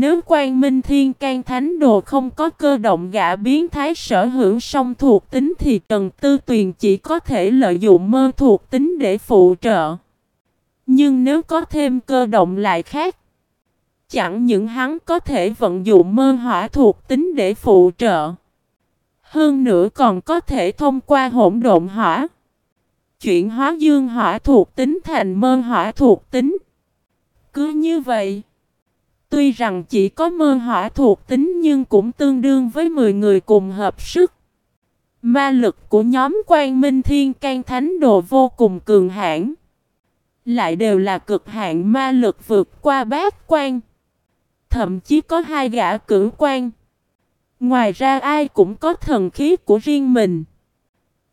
Nếu quan minh thiên can thánh đồ không có cơ động gã biến thái sở hữu song thuộc tính thì Trần Tư Tuyền chỉ có thể lợi dụng mơ thuộc tính để phụ trợ. Nhưng nếu có thêm cơ động lại khác. Chẳng những hắn có thể vận dụng mơ hỏa thuộc tính để phụ trợ. Hơn nữa còn có thể thông qua hỗn độn hỏa. Chuyển hóa dương hỏa thuộc tính thành mơ hỏa thuộc tính. Cứ như vậy. Tuy rằng chỉ có mơ hỏa thuộc tính nhưng cũng tương đương với 10 người cùng hợp sức. Ma lực của nhóm quan minh thiên can thánh đồ vô cùng cường hãn Lại đều là cực hạn ma lực vượt qua bát quan. Thậm chí có hai gã cử quan. Ngoài ra ai cũng có thần khí của riêng mình.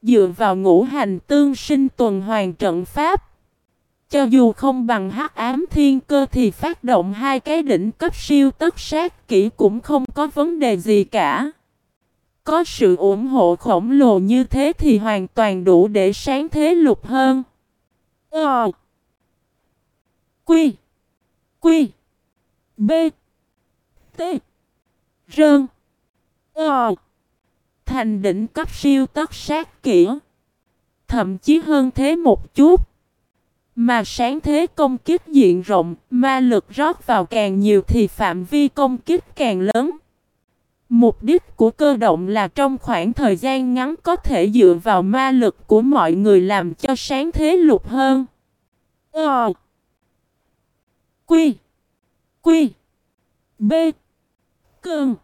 Dựa vào ngũ hành tương sinh tuần hoàn trận pháp. Cho dù không bằng hắc ám thiên cơ thì phát động hai cái đỉnh cấp siêu tất sát kỹ cũng không có vấn đề gì cả. Có sự ủng hộ khổng lồ như thế thì hoàn toàn đủ để sáng thế lục hơn. Ờ. Quy. Quy. B. T. Rơn. Ờ. Thành đỉnh cấp siêu tất sát kỹ. Thậm chí hơn thế một chút. Mà sáng thế công kích diện rộng, ma lực rót vào càng nhiều thì phạm vi công kích càng lớn. Mục đích của cơ động là trong khoảng thời gian ngắn có thể dựa vào ma lực của mọi người làm cho sáng thế lục hơn. Ờ. Quy. Quy. B. Cường.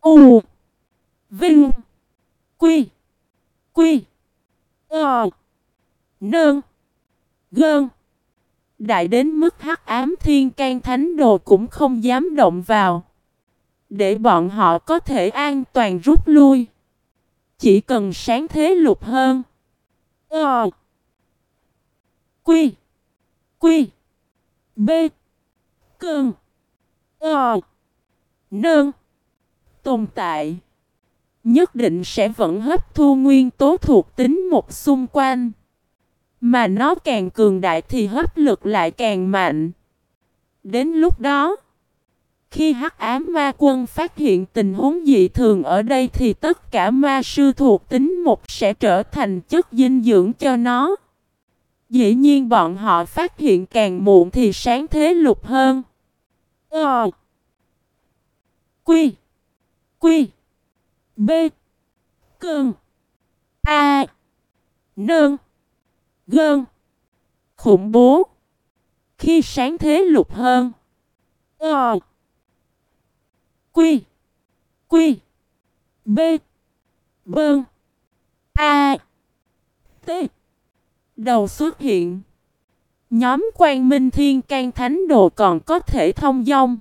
U. Vinh. Quy. Quy. Ờ. Nương. Gơn. Đại đến mức hắc ám thiên can thánh đồ cũng không dám động vào. Để bọn họ có thể an toàn rút lui. Chỉ cần sáng thế lục hơn. Ờ. Quy. Quy. B. Cơn. Ờ. Nơn. Tồn tại. Nhất định sẽ vẫn hấp thu nguyên tố thuộc tính một xung quanh. Mà nó càng cường đại thì hấp lực lại càng mạnh. Đến lúc đó, khi hắc ám ma quân phát hiện tình huống dị thường ở đây thì tất cả ma sư thuộc tính một sẽ trở thành chất dinh dưỡng cho nó. Dĩ nhiên bọn họ phát hiện càng muộn thì sáng thế lục hơn. Ờ. Quy. Quy. B. cường A. Nương. Gơn. Khủng bố. Khi sáng thế lục hơn. Ờ. Quy. Quy. B. Bơn. A. T. Đầu xuất hiện. Nhóm quan minh thiên can thánh đồ còn có thể thông dong.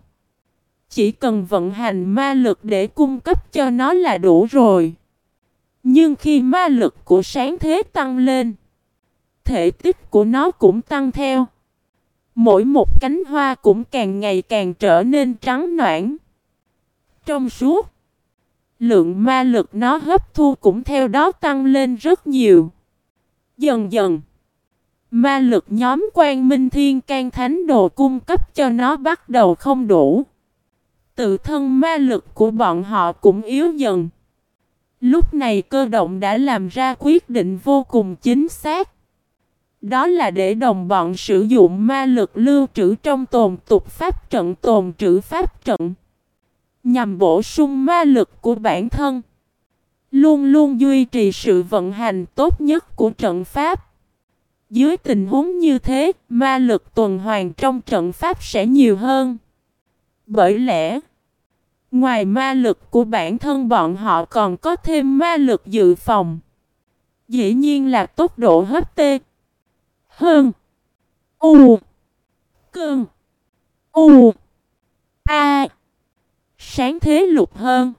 Chỉ cần vận hành ma lực để cung cấp cho nó là đủ rồi. Nhưng khi ma lực của sáng thế tăng lên thể tích của nó cũng tăng theo. Mỗi một cánh hoa cũng càng ngày càng trở nên trắng noãn. Trong suốt, lượng ma lực nó hấp thu cũng theo đó tăng lên rất nhiều. Dần dần, ma lực nhóm quan minh thiên can thánh đồ cung cấp cho nó bắt đầu không đủ. Tự thân ma lực của bọn họ cũng yếu dần. Lúc này cơ động đã làm ra quyết định vô cùng chính xác. Đó là để đồng bọn sử dụng ma lực lưu trữ trong tồn tục pháp trận tồn trữ pháp trận. Nhằm bổ sung ma lực của bản thân. Luôn luôn duy trì sự vận hành tốt nhất của trận pháp. Dưới tình huống như thế, ma lực tuần hoàn trong trận pháp sẽ nhiều hơn. Bởi lẽ, ngoài ma lực của bản thân bọn họ còn có thêm ma lực dự phòng. Dĩ nhiên là tốc độ hấp tê, hơn. U. Cơn. U. A. Sáng thế lục hơn.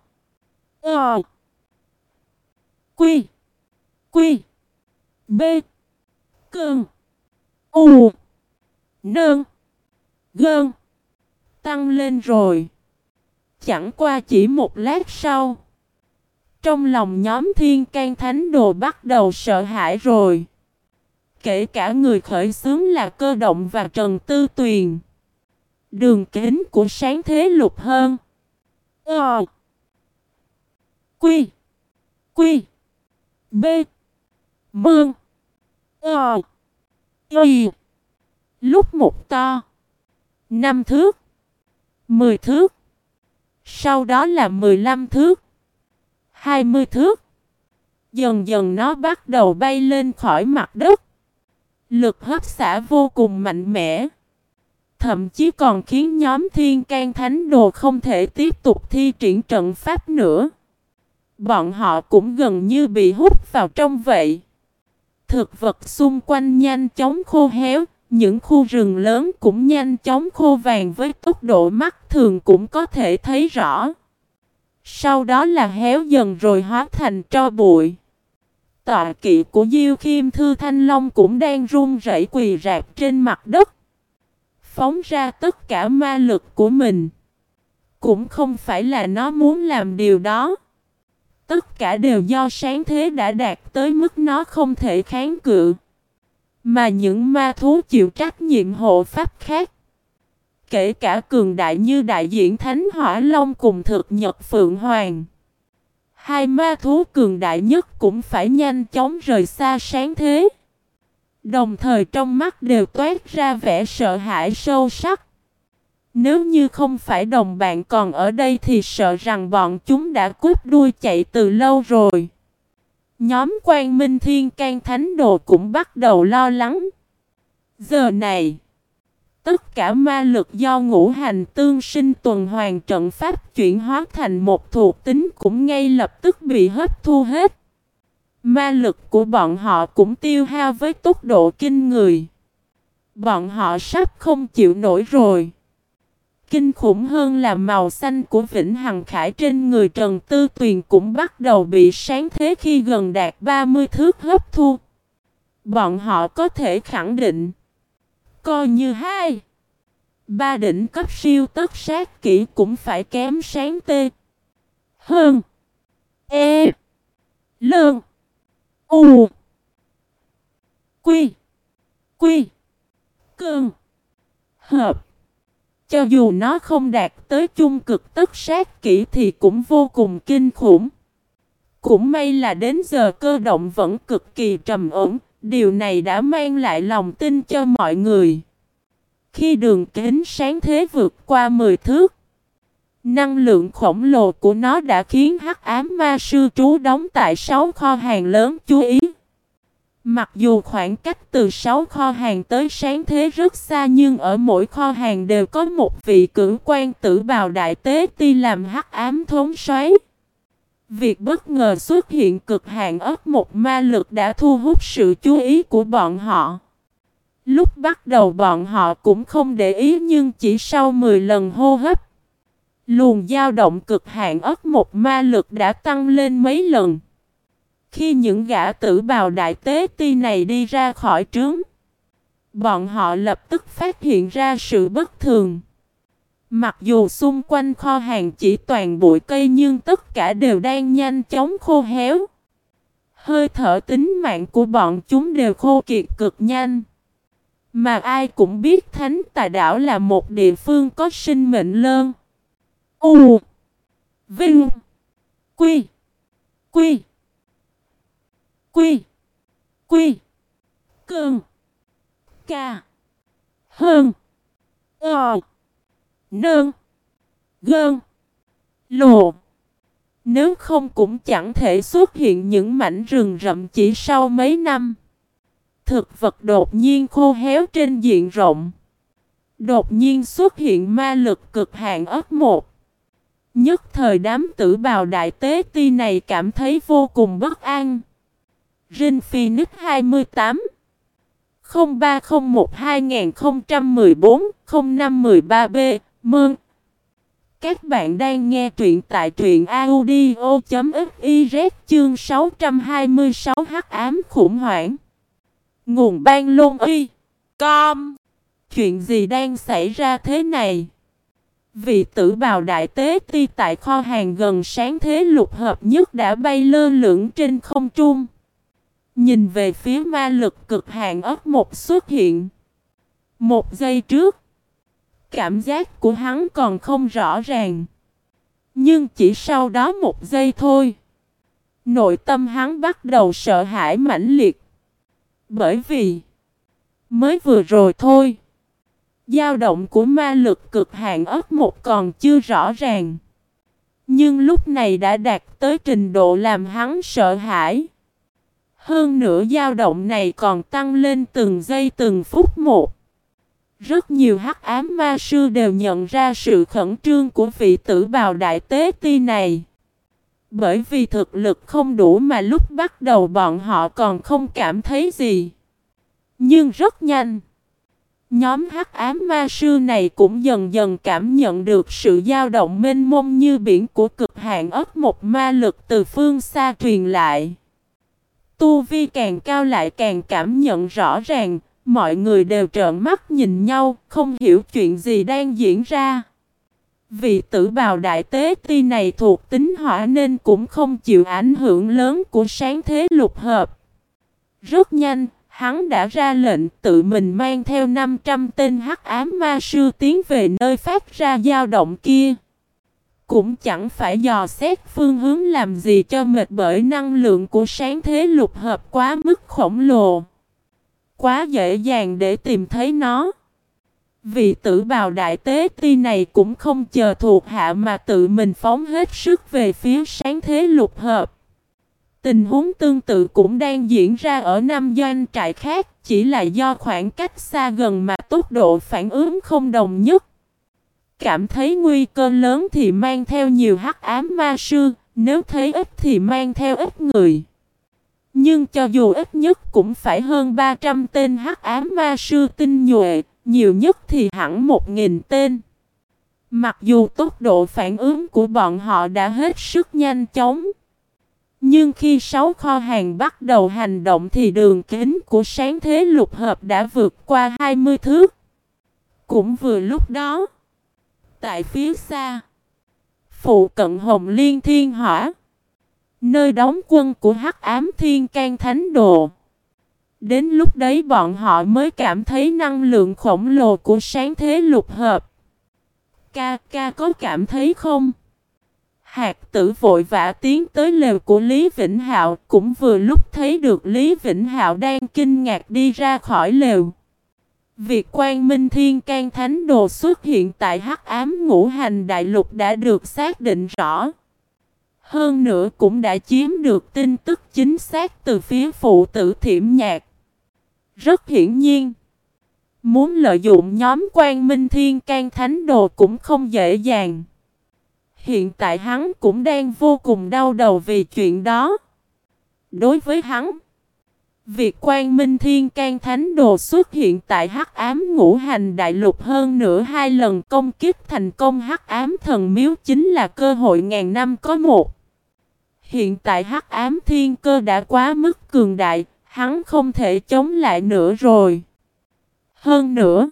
Ờ. Quy. Quy. B. Cơn. U. Nơn. Gơn. Tăng lên rồi. Chẳng qua chỉ một lát sau. Trong lòng nhóm thiên can thánh đồ bắt đầu sợ hãi rồi kể cả người khởi xướng là cơ động và Trần Tư Tuyền. Đường kính của sáng thế lục hơn. Ờ. Quy. Quy. B. Mương. Ờ. Y. Lúc một to. Năm thước. Mười thước. Sau đó là mười lăm thước. Hai mươi thước. Dần dần nó bắt đầu bay lên khỏi mặt đất. Lực hấp xả vô cùng mạnh mẽ. Thậm chí còn khiến nhóm thiên can thánh đồ không thể tiếp tục thi triển trận pháp nữa. Bọn họ cũng gần như bị hút vào trong vậy. Thực vật xung quanh nhanh chóng khô héo, những khu rừng lớn cũng nhanh chóng khô vàng với tốc độ mắt thường cũng có thể thấy rõ. Sau đó là héo dần rồi hóa thành tro bụi. Tọa kỵ của Diêu Khiêm Thư Thanh Long cũng đang run rẩy quỳ rạp trên mặt đất. Phóng ra tất cả ma lực của mình. Cũng không phải là nó muốn làm điều đó. Tất cả đều do sáng thế đã đạt tới mức nó không thể kháng cự. Mà những ma thú chịu trách nhiệm hộ pháp khác. Kể cả cường đại như đại diện Thánh Hỏa Long cùng thực nhật Phượng Hoàng. Hai ma thú cường đại nhất cũng phải nhanh chóng rời xa sáng thế. Đồng thời trong mắt đều toát ra vẻ sợ hãi sâu sắc. Nếu như không phải đồng bạn còn ở đây thì sợ rằng bọn chúng đã cút đuôi chạy từ lâu rồi. Nhóm quan minh thiên can thánh đồ cũng bắt đầu lo lắng. Giờ này, tất cả ma lực do ngũ hành tương sinh tuần hoàn trận pháp chuyển hóa thành một thuộc tính cũng ngay lập tức bị hấp thu hết. Ma lực của bọn họ cũng tiêu hao với tốc độ kinh người. Bọn họ sắp không chịu nổi rồi. Kinh khủng hơn là màu xanh của Vĩnh Hằng Khải trên người Trần Tư Tuyền cũng bắt đầu bị sáng thế khi gần đạt 30 thước hấp thu. Bọn họ có thể khẳng định. Coi như hai. Ba đỉnh cấp siêu tất sát kỹ cũng phải kém sáng tê. Hơn. E. Lương. U. Quy. Quy. Cơn. Hợp. Cho dù nó không đạt tới chung cực tất sát kỹ thì cũng vô cùng kinh khủng. Cũng may là đến giờ cơ động vẫn cực kỳ trầm ổn, điều này đã mang lại lòng tin cho mọi người. Khi đường kính sáng thế vượt qua 10 thước, năng lượng khổng lồ của nó đã khiến hắc ám ma sư trú đóng tại 6 kho hàng lớn chú ý. Mặc dù khoảng cách từ 6 kho hàng tới sáng thế rất xa nhưng ở mỗi kho hàng đều có một vị cử quan tử bào đại tế ti làm hắc ám thốn xoáy. Việc bất ngờ xuất hiện cực hạn ớt một ma lực đã thu hút sự chú ý của bọn họ. Lúc bắt đầu bọn họ cũng không để ý nhưng chỉ sau 10 lần hô hấp, luồng dao động cực hạn ớt một ma lực đã tăng lên mấy lần. Khi những gã tử bào đại tế ti này đi ra khỏi trướng, bọn họ lập tức phát hiện ra sự bất thường. Mặc dù xung quanh kho hàng chỉ toàn bụi cây nhưng tất cả đều đang nhanh chóng khô héo. Hơi thở tính mạng của bọn chúng đều khô kiệt cực nhanh. Mà ai cũng biết Thánh Tà Đảo là một địa phương có sinh mệnh lơn. U, Vinh, Quy Quy Quy. Quy. Cơn. Ca. Hơn. Ờ. Nơn. Gơn. lồ. Nếu không cũng chẳng thể xuất hiện những mảnh rừng rậm chỉ sau mấy năm. Thực vật đột nhiên khô héo trên diện rộng. Đột nhiên xuất hiện ma lực cực hạn ớt một. Nhất thời đám tử bào đại tế ti này cảm thấy vô cùng bất an. Rin Phoenix 28 0301 2014 0513B Mơn Các bạn đang nghe truyện tại truyện audio.fiz chương 626 hắc ám khủng hoảng Nguồn ban lôn y Com Chuyện gì đang xảy ra thế này? Vị tử bào đại tế ti tại kho hàng gần sáng thế lục hợp nhất đã bay lơ lửng trên không trung. Nhìn về phía ma lực cực hạn ớt một xuất hiện. Một giây trước. Cảm giác của hắn còn không rõ ràng. Nhưng chỉ sau đó một giây thôi. Nội tâm hắn bắt đầu sợ hãi mãnh liệt. Bởi vì, mới vừa rồi thôi. dao động của ma lực cực hạn ớt một còn chưa rõ ràng. Nhưng lúc này đã đạt tới trình độ làm hắn sợ hãi. Hơn nữa dao động này còn tăng lên từng giây từng phút một. Rất nhiều hắc ám ma sư đều nhận ra sự khẩn trương của vị tử bào đại tế ti này. Bởi vì thực lực không đủ mà lúc bắt đầu bọn họ còn không cảm thấy gì. Nhưng rất nhanh. Nhóm hắc ám ma sư này cũng dần dần cảm nhận được sự dao động mênh mông như biển của cực hạn ấp một ma lực từ phương xa truyền lại. Tu vi càng cao lại càng cảm nhận rõ ràng, mọi người đều trợn mắt nhìn nhau, không hiểu chuyện gì đang diễn ra. Vị tử bào đại tế ti này thuộc tính hỏa nên cũng không chịu ảnh hưởng lớn của sáng thế lục hợp. Rất nhanh, hắn đã ra lệnh tự mình mang theo 500 tên hắc ám ma sư tiến về nơi phát ra dao động kia. Cũng chẳng phải dò xét phương hướng làm gì cho mệt bởi năng lượng của sáng thế lục hợp quá mức khổng lồ. Quá dễ dàng để tìm thấy nó. Vị tử bào đại tế ti này cũng không chờ thuộc hạ mà tự mình phóng hết sức về phía sáng thế lục hợp. Tình huống tương tự cũng đang diễn ra ở năm doanh trại khác, chỉ là do khoảng cách xa gần mà tốc độ phản ứng không đồng nhất. Cảm thấy nguy cơ lớn thì mang theo nhiều hắc ám ma sư, nếu thấy ít thì mang theo ít người. Nhưng cho dù ít nhất cũng phải hơn 300 tên hắc ám ma sư tinh nhuệ, nhiều nhất thì hẳn 1.000 tên. Mặc dù tốc độ phản ứng của bọn họ đã hết sức nhanh chóng. Nhưng khi sáu kho hàng bắt đầu hành động thì đường kính của sáng thế lục hợp đã vượt qua 20 thước. Cũng vừa lúc đó, tại phía xa, phụ cận hồng liên thiên hỏa, nơi đóng quân của hắc ám thiên can thánh đồ. Đến lúc đấy bọn họ mới cảm thấy năng lượng khổng lồ của sáng thế lục hợp. Ca ca có cảm thấy không? Hạt tử vội vã tiến tới lều của Lý Vĩnh Hạo, cũng vừa lúc thấy được Lý Vĩnh Hạo đang kinh ngạc đi ra khỏi lều. Việc quan minh thiên can thánh đồ xuất hiện tại hắc ám ngũ hành đại lục đã được xác định rõ. Hơn nữa cũng đã chiếm được tin tức chính xác từ phía phụ tử thiểm nhạc. Rất hiển nhiên. Muốn lợi dụng nhóm quan minh thiên can thánh đồ cũng không dễ dàng. Hiện tại hắn cũng đang vô cùng đau đầu vì chuyện đó. Đối với hắn, việc quan minh thiên can thánh đồ xuất hiện tại hắc ám ngũ hành đại lục hơn nửa hai lần công kích thành công hắc ám thần miếu chính là cơ hội ngàn năm có một. Hiện tại hắc ám thiên cơ đã quá mức cường đại, hắn không thể chống lại nữa rồi. Hơn nữa,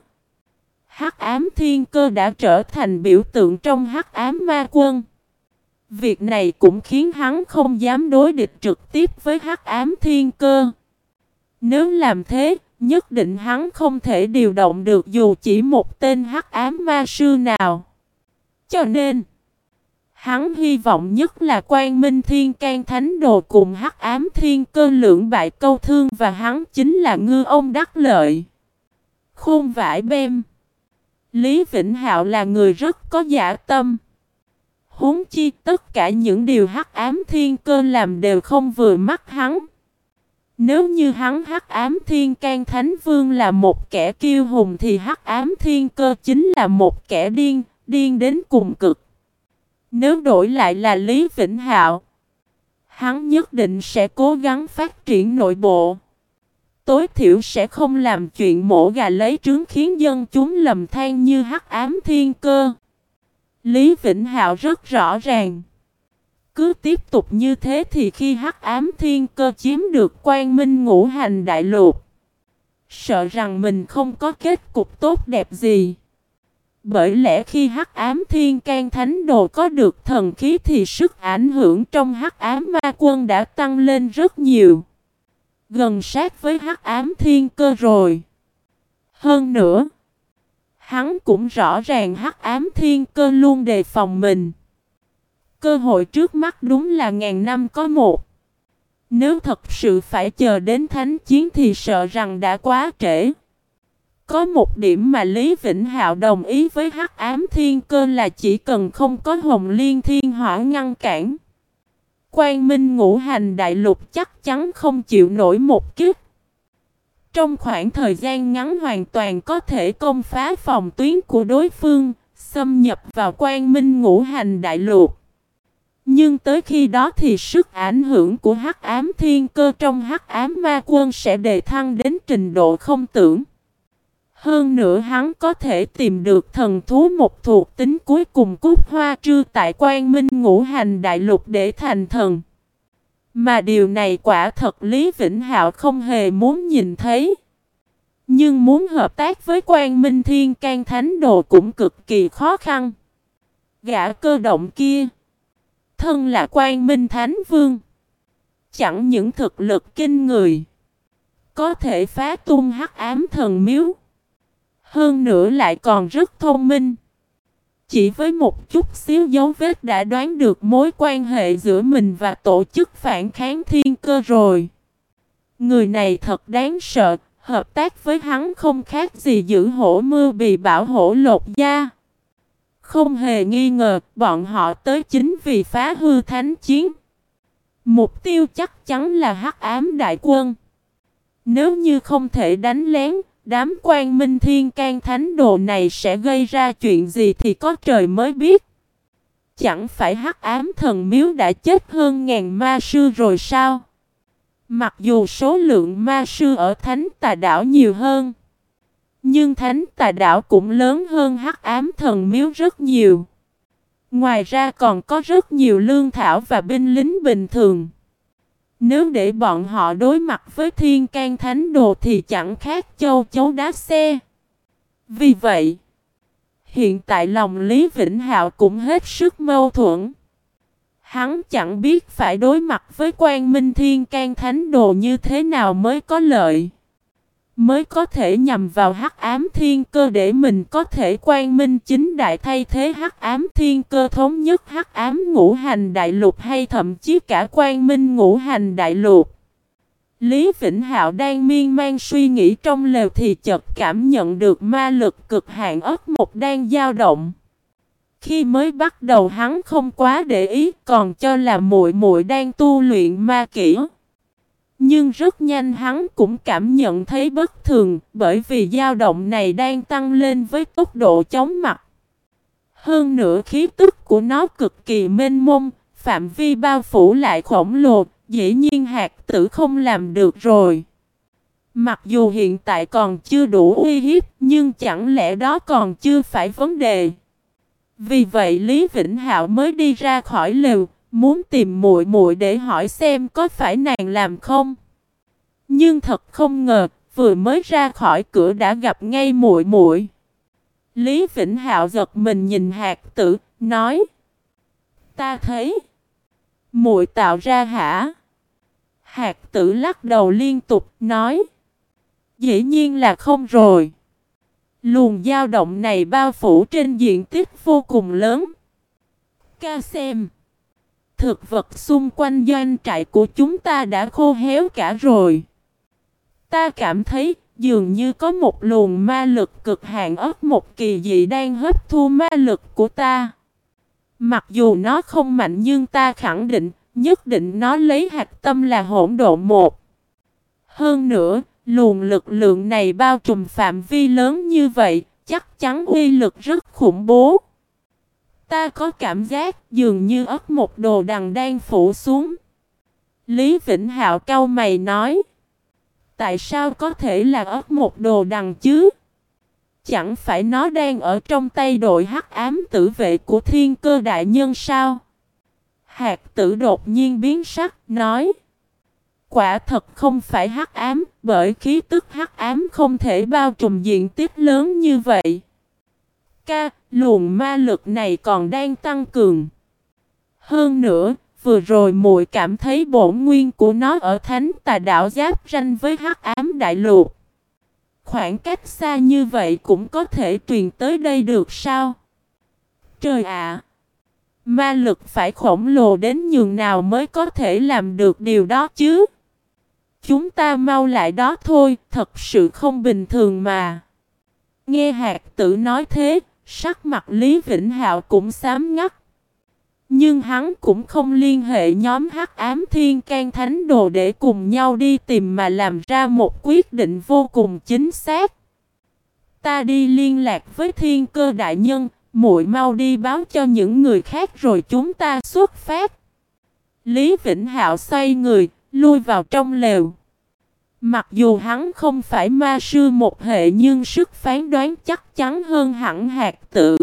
Hắc ám thiên cơ đã trở thành biểu tượng trong hắc ám ma quân. Việc này cũng khiến hắn không dám đối địch trực tiếp với hắc ám thiên cơ. Nếu làm thế, nhất định hắn không thể điều động được dù chỉ một tên hắc ám ma sư nào. Cho nên, hắn hy vọng nhất là quan minh thiên can thánh đồ cùng hắc ám thiên cơ lưỡng bại câu thương và hắn chính là ngư ông đắc lợi. Khôn vải bem Lý Vĩnh Hạo là người rất có giả tâm. Huống chi tất cả những điều hắc ám thiên cơ làm đều không vừa mắt hắn. Nếu như hắn hắc ám thiên can thánh vương là một kẻ kiêu hùng thì hắc ám thiên cơ chính là một kẻ điên, điên đến cùng cực. Nếu đổi lại là Lý Vĩnh Hạo, hắn nhất định sẽ cố gắng phát triển nội bộ. Tối thiểu sẽ không làm chuyện mổ gà lấy trứng khiến dân chúng lầm than như hắc ám thiên cơ. Lý Vĩnh Hạo rất rõ ràng. Cứ tiếp tục như thế thì khi hắc ám thiên cơ chiếm được quan minh ngũ hành đại lục. Sợ rằng mình không có kết cục tốt đẹp gì. Bởi lẽ khi hắc ám thiên can thánh đồ có được thần khí thì sức ảnh hưởng trong hắc ám ma quân đã tăng lên rất nhiều gần sát với hắc ám thiên cơ rồi. Hơn nữa, Hắn cũng rõ ràng hắc ám thiên cơ luôn đề phòng mình. Cơ hội trước mắt đúng là ngàn năm có một. Nếu thật sự phải chờ đến thánh chiến thì sợ rằng đã quá trễ. Có một điểm mà Lý Vĩnh Hạo đồng ý với Hắc Ám Thiên Cơ là chỉ cần không có Hồng Liên Thiên Hỏa ngăn cản. Quang Minh Ngũ Hành Đại Lục chắc chắn không chịu nổi một kiếp. Trong khoảng thời gian ngắn hoàn toàn có thể công phá phòng tuyến của đối phương, xâm nhập vào Quang Minh Ngũ Hành Đại Lục. Nhưng tới khi đó thì sức ảnh hưởng của Hắc Ám Thiên Cơ trong Hắc Ám Ma Quân sẽ đề thăng đến trình độ không tưởng. Hơn nữa hắn có thể tìm được thần thú một thuộc tính cuối cùng cúc hoa trư tại quan minh ngũ hành đại lục để thành thần. Mà điều này quả thật Lý Vĩnh Hạo không hề muốn nhìn thấy. Nhưng muốn hợp tác với quan minh thiên can thánh đồ cũng cực kỳ khó khăn. Gã cơ động kia. Thân là quan minh thánh vương. Chẳng những thực lực kinh người. Có thể phá tung hắc ám thần miếu. Hơn nữa lại còn rất thông minh. Chỉ với một chút xíu dấu vết đã đoán được mối quan hệ giữa mình và tổ chức phản kháng thiên cơ rồi. Người này thật đáng sợ, hợp tác với hắn không khác gì giữ hổ mưa bị bảo hổ lột da. Không hề nghi ngờ, bọn họ tới chính vì phá hư thánh chiến. Mục tiêu chắc chắn là hắc ám đại quân. Nếu như không thể đánh lén, Đám quan minh thiên can thánh đồ này sẽ gây ra chuyện gì thì có trời mới biết. Chẳng phải hắc ám thần miếu đã chết hơn ngàn ma sư rồi sao? Mặc dù số lượng ma sư ở thánh tà đảo nhiều hơn. Nhưng thánh tà đảo cũng lớn hơn hắc ám thần miếu rất nhiều. Ngoài ra còn có rất nhiều lương thảo và binh lính bình thường. Nếu để bọn họ đối mặt với thiên can thánh đồ thì chẳng khác châu chấu đá xe. Vì vậy, hiện tại lòng Lý Vĩnh Hạo cũng hết sức mâu thuẫn. Hắn chẳng biết phải đối mặt với quan minh thiên can thánh đồ như thế nào mới có lợi mới có thể nhằm vào hắc ám thiên cơ để mình có thể quan minh chính đại thay thế hắc ám thiên cơ thống nhất hắc ám ngũ hành đại lục hay thậm chí cả quan minh ngũ hành đại lục. Lý Vĩnh Hạo đang miên man suy nghĩ trong lều thì chợt cảm nhận được ma lực cực hạn ớt một đang dao động. Khi mới bắt đầu hắn không quá để ý, còn cho là muội muội đang tu luyện ma kỹ. Nhưng rất nhanh hắn cũng cảm nhận thấy bất thường bởi vì dao động này đang tăng lên với tốc độ chóng mặt. Hơn nữa khí tức của nó cực kỳ mênh mông, phạm vi bao phủ lại khổng lồ, dĩ nhiên hạt tử không làm được rồi. Mặc dù hiện tại còn chưa đủ uy hiếp, nhưng chẳng lẽ đó còn chưa phải vấn đề. Vì vậy Lý Vĩnh Hạo mới đi ra khỏi lều, Muốn tìm muội muội để hỏi xem có phải nàng làm không. Nhưng thật không ngờ, vừa mới ra khỏi cửa đã gặp ngay muội muội. Lý Vĩnh Hạo giật mình nhìn hạt tử, nói: "Ta thấy muội tạo ra hả?" Hạt tử lắc đầu liên tục nói: "Dĩ nhiên là không rồi." Luồng dao động này bao phủ trên diện tích vô cùng lớn. Ca xem thực vật xung quanh doanh trại của chúng ta đã khô héo cả rồi. Ta cảm thấy dường như có một luồng ma lực cực hạn ớt một kỳ dị đang hấp thu ma lực của ta. Mặc dù nó không mạnh nhưng ta khẳng định, nhất định nó lấy hạt tâm là hỗn độ một. Hơn nữa, luồng lực lượng này bao trùm phạm vi lớn như vậy, chắc chắn uy lực rất khủng bố. Ta có cảm giác dường như ớt một đồ đằng đang phủ xuống. Lý Vĩnh Hạo cau mày nói. Tại sao có thể là ớt một đồ đằng chứ? Chẳng phải nó đang ở trong tay đội hắc ám tử vệ của thiên cơ đại nhân sao? Hạt tử đột nhiên biến sắc, nói. Quả thật không phải hắc ám, bởi khí tức hắc ám không thể bao trùm diện tích lớn như vậy. Ca, luồng ma lực này còn đang tăng cường. Hơn nữa, vừa rồi muội cảm thấy bổn nguyên của nó ở thánh tà đảo giáp ranh với hắc ám đại lục. Khoảng cách xa như vậy cũng có thể truyền tới đây được sao? Trời ạ! ma lực phải khổng lồ đến nhường nào mới có thể làm được điều đó chứ? Chúng ta mau lại đó thôi, thật sự không bình thường mà. Nghe hạt tử nói thế, sắc mặt Lý Vĩnh Hạo cũng xám ngắt. Nhưng hắn cũng không liên hệ nhóm hắc ám thiên can thánh đồ để cùng nhau đi tìm mà làm ra một quyết định vô cùng chính xác. Ta đi liên lạc với thiên cơ đại nhân, muội mau đi báo cho những người khác rồi chúng ta xuất phát. Lý Vĩnh Hạo xoay người, lui vào trong lều. Mặc dù hắn không phải ma sư một hệ nhưng sức phán đoán chắc chắn hơn hẳn hạt tử.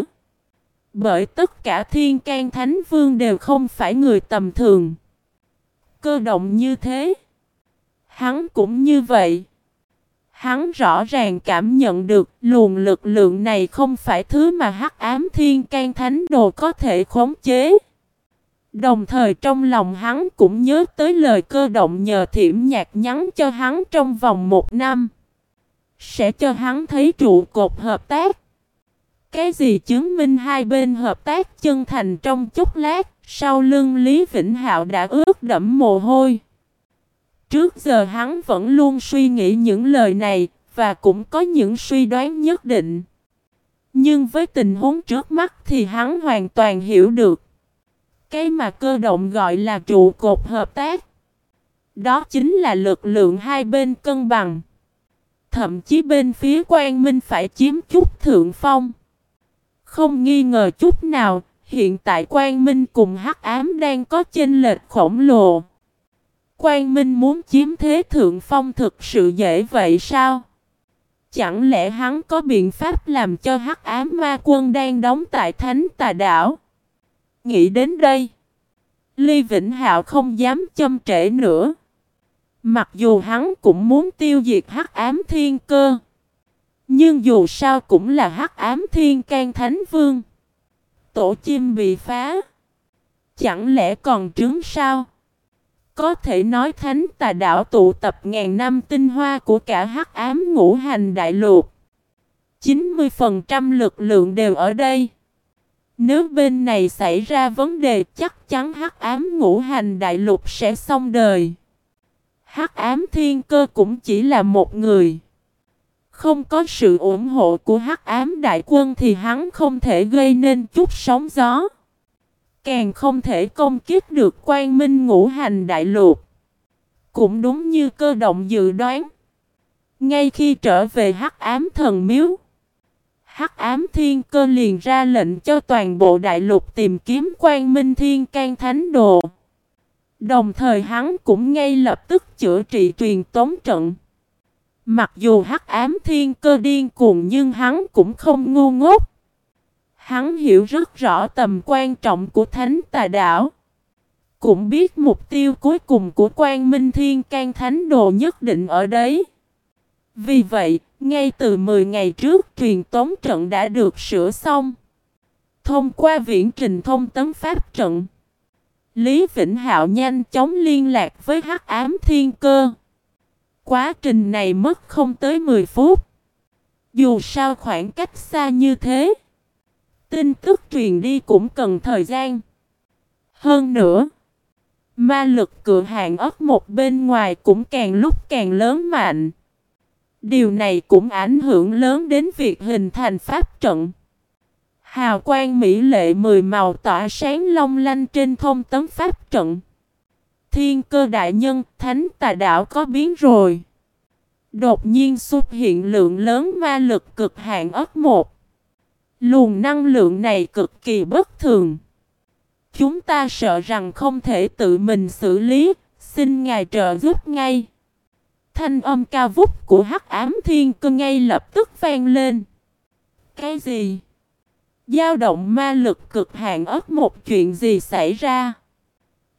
Bởi tất cả thiên can thánh vương đều không phải người tầm thường. Cơ động như thế. Hắn cũng như vậy. Hắn rõ ràng cảm nhận được luồng lực lượng này không phải thứ mà hắc ám thiên can thánh đồ có thể khống chế. Đồng thời trong lòng hắn cũng nhớ tới lời cơ động nhờ thiểm nhạc nhắn cho hắn trong vòng một năm. Sẽ cho hắn thấy trụ cột hợp tác. Cái gì chứng minh hai bên hợp tác chân thành trong chốc lát, sau lưng Lý Vĩnh Hạo đã ướt đẫm mồ hôi. Trước giờ hắn vẫn luôn suy nghĩ những lời này, và cũng có những suy đoán nhất định. Nhưng với tình huống trước mắt thì hắn hoàn toàn hiểu được. Cái mà cơ động gọi là trụ cột hợp tác. Đó chính là lực lượng hai bên cân bằng. Thậm chí bên phía quan minh phải chiếm chút thượng phong. Không nghi ngờ chút nào, hiện tại quan minh cùng hắc ám đang có chênh lệch khổng lồ. Quan minh muốn chiếm thế thượng phong thực sự dễ vậy sao? Chẳng lẽ hắn có biện pháp làm cho hắc ám ma quân đang đóng tại thánh tà đảo? Nghĩ đến đây, Ly Vĩnh Hạo không dám châm trễ nữa. Mặc dù hắn cũng muốn tiêu diệt hắc ám thiên cơ. Nhưng dù sao cũng là hắc ám thiên can thánh vương. Tổ chim bị phá. Chẳng lẽ còn trứng sao? Có thể nói thánh tà Đạo tụ tập ngàn năm tinh hoa của cả hắc ám ngũ hành đại lục. 90% lực lượng đều ở đây. Nếu bên này xảy ra vấn đề, chắc chắn hắc ám ngũ hành đại lục sẽ xong đời. Hắc ám thiên cơ cũng chỉ là một người. Không có sự ủng hộ của hắc ám đại quân thì hắn không thể gây nên chút sóng gió. Càng không thể công kiếp được quan minh ngũ hành đại lục. Cũng đúng như cơ động dự đoán. Ngay khi trở về hắc ám thần miếu. Hắc ám thiên cơ liền ra lệnh cho toàn bộ đại lục tìm kiếm quan minh thiên can thánh đồ. Đồng thời hắn cũng ngay lập tức chữa trị truyền tống trận. Mặc dù hắc ám thiên cơ điên cuồng nhưng hắn cũng không ngu ngốc. Hắn hiểu rất rõ tầm quan trọng của thánh tà đảo. Cũng biết mục tiêu cuối cùng của quan minh thiên can thánh đồ nhất định ở đấy. Vì vậy, ngay từ 10 ngày trước truyền tống trận đã được sửa xong. Thông qua viễn trình thông tấn pháp trận. Lý Vĩnh Hạo nhanh chóng liên lạc với hắc ám thiên cơ. Quá trình này mất không tới 10 phút. Dù sao khoảng cách xa như thế, tin tức truyền đi cũng cần thời gian. Hơn nữa, ma lực cửa hàng ấp một bên ngoài cũng càng lúc càng lớn mạnh. Điều này cũng ảnh hưởng lớn đến việc hình thành pháp trận. Hào quang mỹ lệ mười màu tỏa sáng long lanh trên thông tấm pháp trận. Thiên cơ đại nhân, thánh tà đạo có biến rồi. Đột nhiên xuất hiện lượng lớn ma lực cực hạn ớt một. Luồng năng lượng này cực kỳ bất thường. Chúng ta sợ rằng không thể tự mình xử lý, xin ngài trợ giúp ngay. Thanh âm cao vút của hắc ám thiên cơ ngay lập tức vang lên. Cái gì? dao động ma lực cực hạn ớt một chuyện gì xảy ra?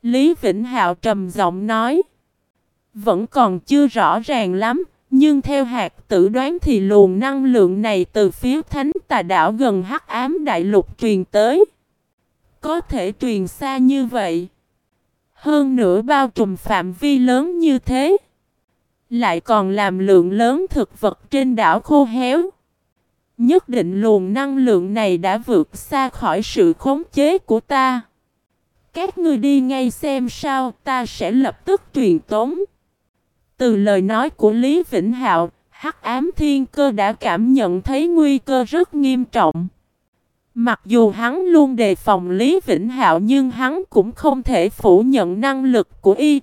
Lý Vĩnh Hạo trầm giọng nói. Vẫn còn chưa rõ ràng lắm, nhưng theo hạt tử đoán thì luồng năng lượng này từ phía thánh tà đảo gần hắc ám đại lục truyền tới. Có thể truyền xa như vậy. Hơn nữa bao trùm phạm vi lớn như thế. Lại còn làm lượng lớn thực vật trên đảo khô héo. Nhất định luồng năng lượng này đã vượt xa khỏi sự khống chế của ta. Các ngươi đi ngay xem sao, ta sẽ lập tức truyền tống. Từ lời nói của Lý Vĩnh Hạo, Hắc Ám Thiên Cơ đã cảm nhận thấy nguy cơ rất nghiêm trọng. Mặc dù hắn luôn đề phòng Lý Vĩnh Hạo nhưng hắn cũng không thể phủ nhận năng lực của y.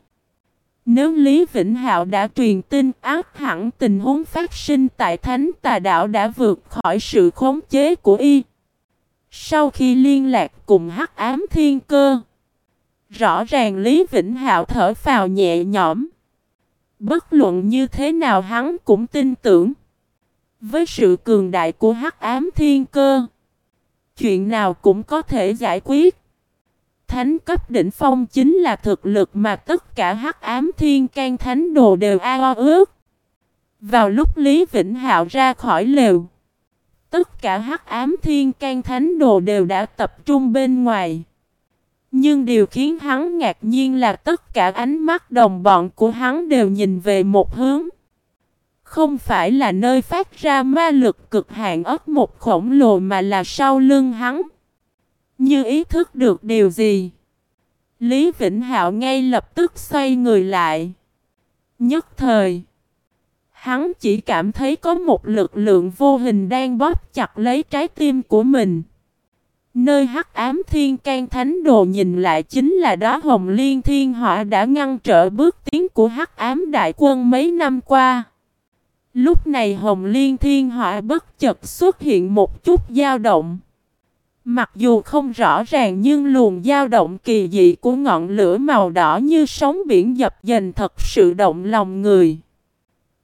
Nếu Lý Vĩnh Hạo đã truyền tin ác hẳn tình huống phát sinh tại Thánh Tà Đạo đã vượt khỏi sự khống chế của y. Sau khi liên lạc cùng Hắc Ám Thiên Cơ, rõ ràng Lý Vĩnh Hạo thở phào nhẹ nhõm. Bất luận như thế nào hắn cũng tin tưởng. Với sự cường đại của Hắc Ám Thiên Cơ, chuyện nào cũng có thể giải quyết. Thánh cấp đỉnh phong chính là thực lực mà tất cả hắc ám thiên can thánh đồ đều ao ước. Vào lúc Lý Vĩnh Hạo ra khỏi lều, tất cả hắc ám thiên can thánh đồ đều đã tập trung bên ngoài. Nhưng điều khiến hắn ngạc nhiên là tất cả ánh mắt đồng bọn của hắn đều nhìn về một hướng. Không phải là nơi phát ra ma lực cực hạn ấp một khổng lồ mà là sau lưng hắn. Như ý thức được điều gì? Lý Vĩnh Hạo ngay lập tức xoay người lại. Nhất thời, hắn chỉ cảm thấy có một lực lượng vô hình đang bóp chặt lấy trái tim của mình. Nơi hắc ám thiên can thánh đồ nhìn lại chính là đó hồng liên thiên họa đã ngăn trở bước tiến của hắc ám đại quân mấy năm qua. Lúc này hồng liên thiên họa bất chợt xuất hiện một chút dao động. Mặc dù không rõ ràng nhưng luồng dao động kỳ dị của ngọn lửa màu đỏ như sóng biển dập dềnh thật sự động lòng người.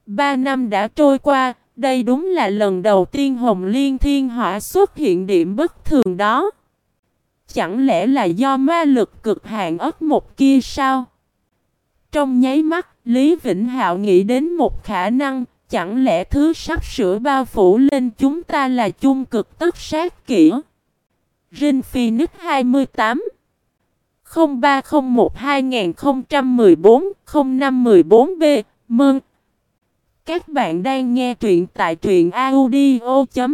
Ba năm đã trôi qua, đây đúng là lần đầu tiên Hồng Liên Thiên Hỏa xuất hiện điểm bất thường đó. Chẳng lẽ là do ma lực cực hạn ớt một kia sao? Trong nháy mắt, Lý Vĩnh Hạo nghĩ đến một khả năng, chẳng lẽ thứ sắp sửa bao phủ lên chúng ta là chung cực tất sát kỹ? Rin Phoenix 28 0301 2014 0514B Mừng! Các bạn đang nghe truyện tại truyện audio.fiz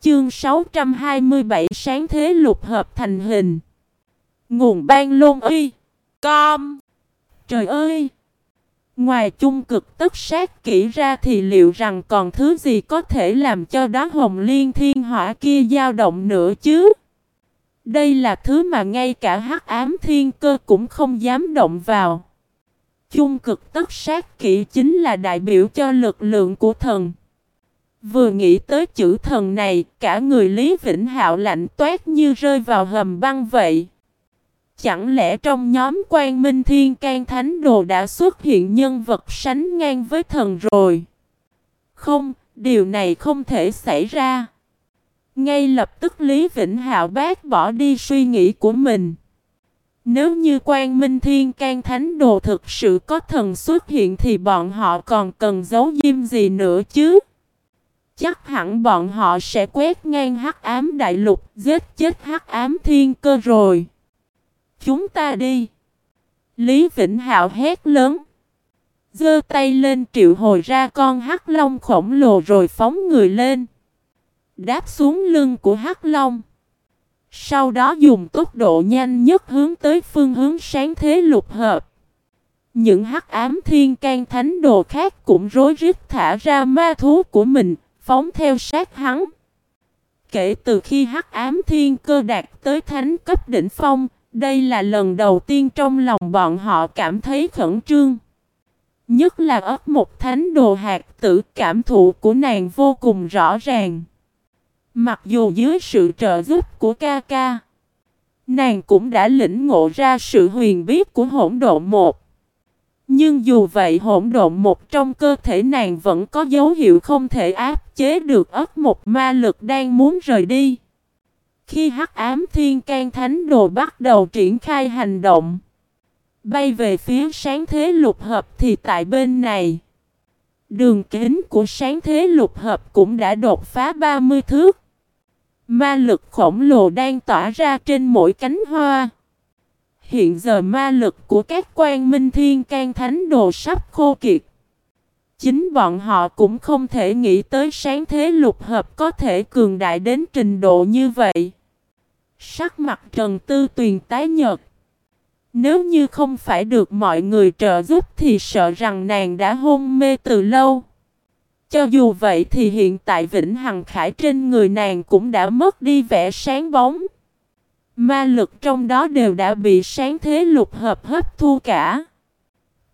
chương 627 sáng thế lục hợp thành hình. Nguồn ban lôn uy Com. Trời ơi! Ngoài chung cực tất sát kỹ ra thì liệu rằng còn thứ gì có thể làm cho đó hồng liên thiên hỏa kia dao động nữa chứ? Đây là thứ mà ngay cả hắc ám thiên cơ cũng không dám động vào. Chung cực tất sát kỹ chính là đại biểu cho lực lượng của thần. Vừa nghĩ tới chữ thần này, cả người Lý Vĩnh Hạo lạnh toát như rơi vào hầm băng vậy. Chẳng lẽ trong nhóm quan minh thiên can thánh đồ đã xuất hiện nhân vật sánh ngang với thần rồi? Không, điều này không thể xảy ra. Ngay lập tức Lý Vĩnh Hạo bác bỏ đi suy nghĩ của mình. Nếu như quan minh thiên can thánh đồ thực sự có thần xuất hiện thì bọn họ còn cần giấu diêm gì nữa chứ? Chắc hẳn bọn họ sẽ quét ngang hắc ám đại lục, giết chết hắc ám thiên cơ rồi. Chúng ta đi. Lý Vĩnh Hạo hét lớn. giơ tay lên triệu hồi ra con hắc long khổng lồ rồi phóng người lên. Đáp xuống lưng của hắc long. Sau đó dùng tốc độ nhanh nhất hướng tới phương hướng sáng thế lục hợp. Những hắc ám thiên can thánh đồ khác cũng rối rít thả ra ma thú của mình, phóng theo sát hắn. Kể từ khi hắc ám thiên cơ đạt tới thánh cấp đỉnh phong, đây là lần đầu tiên trong lòng bọn họ cảm thấy khẩn trương. Nhất là ấp một thánh đồ hạt tử cảm thụ của nàng vô cùng rõ ràng. Mặc dù dưới sự trợ giúp của ca ca, nàng cũng đã lĩnh ngộ ra sự huyền bí của hỗn độn một. Nhưng dù vậy hỗn độn một trong cơ thể nàng vẫn có dấu hiệu không thể áp chế được ấp một ma lực đang muốn rời đi. Khi hắc ám thiên can thánh đồ bắt đầu triển khai hành động, bay về phía sáng thế lục hợp thì tại bên này, đường kính của sáng thế lục hợp cũng đã đột phá 30 thước. Ma lực khổng lồ đang tỏa ra trên mỗi cánh hoa. Hiện giờ ma lực của các quan minh thiên can thánh đồ sắp khô kiệt. Chính bọn họ cũng không thể nghĩ tới sáng thế lục hợp có thể cường đại đến trình độ như vậy. Sắc mặt Trần Tư Tuyền tái nhợt. Nếu như không phải được mọi người trợ giúp thì sợ rằng nàng đã hôn mê từ lâu. Cho dù vậy thì hiện tại Vĩnh Hằng Khải trên người nàng cũng đã mất đi vẻ sáng bóng. Ma lực trong đó đều đã bị sáng thế lục hợp hấp thu cả.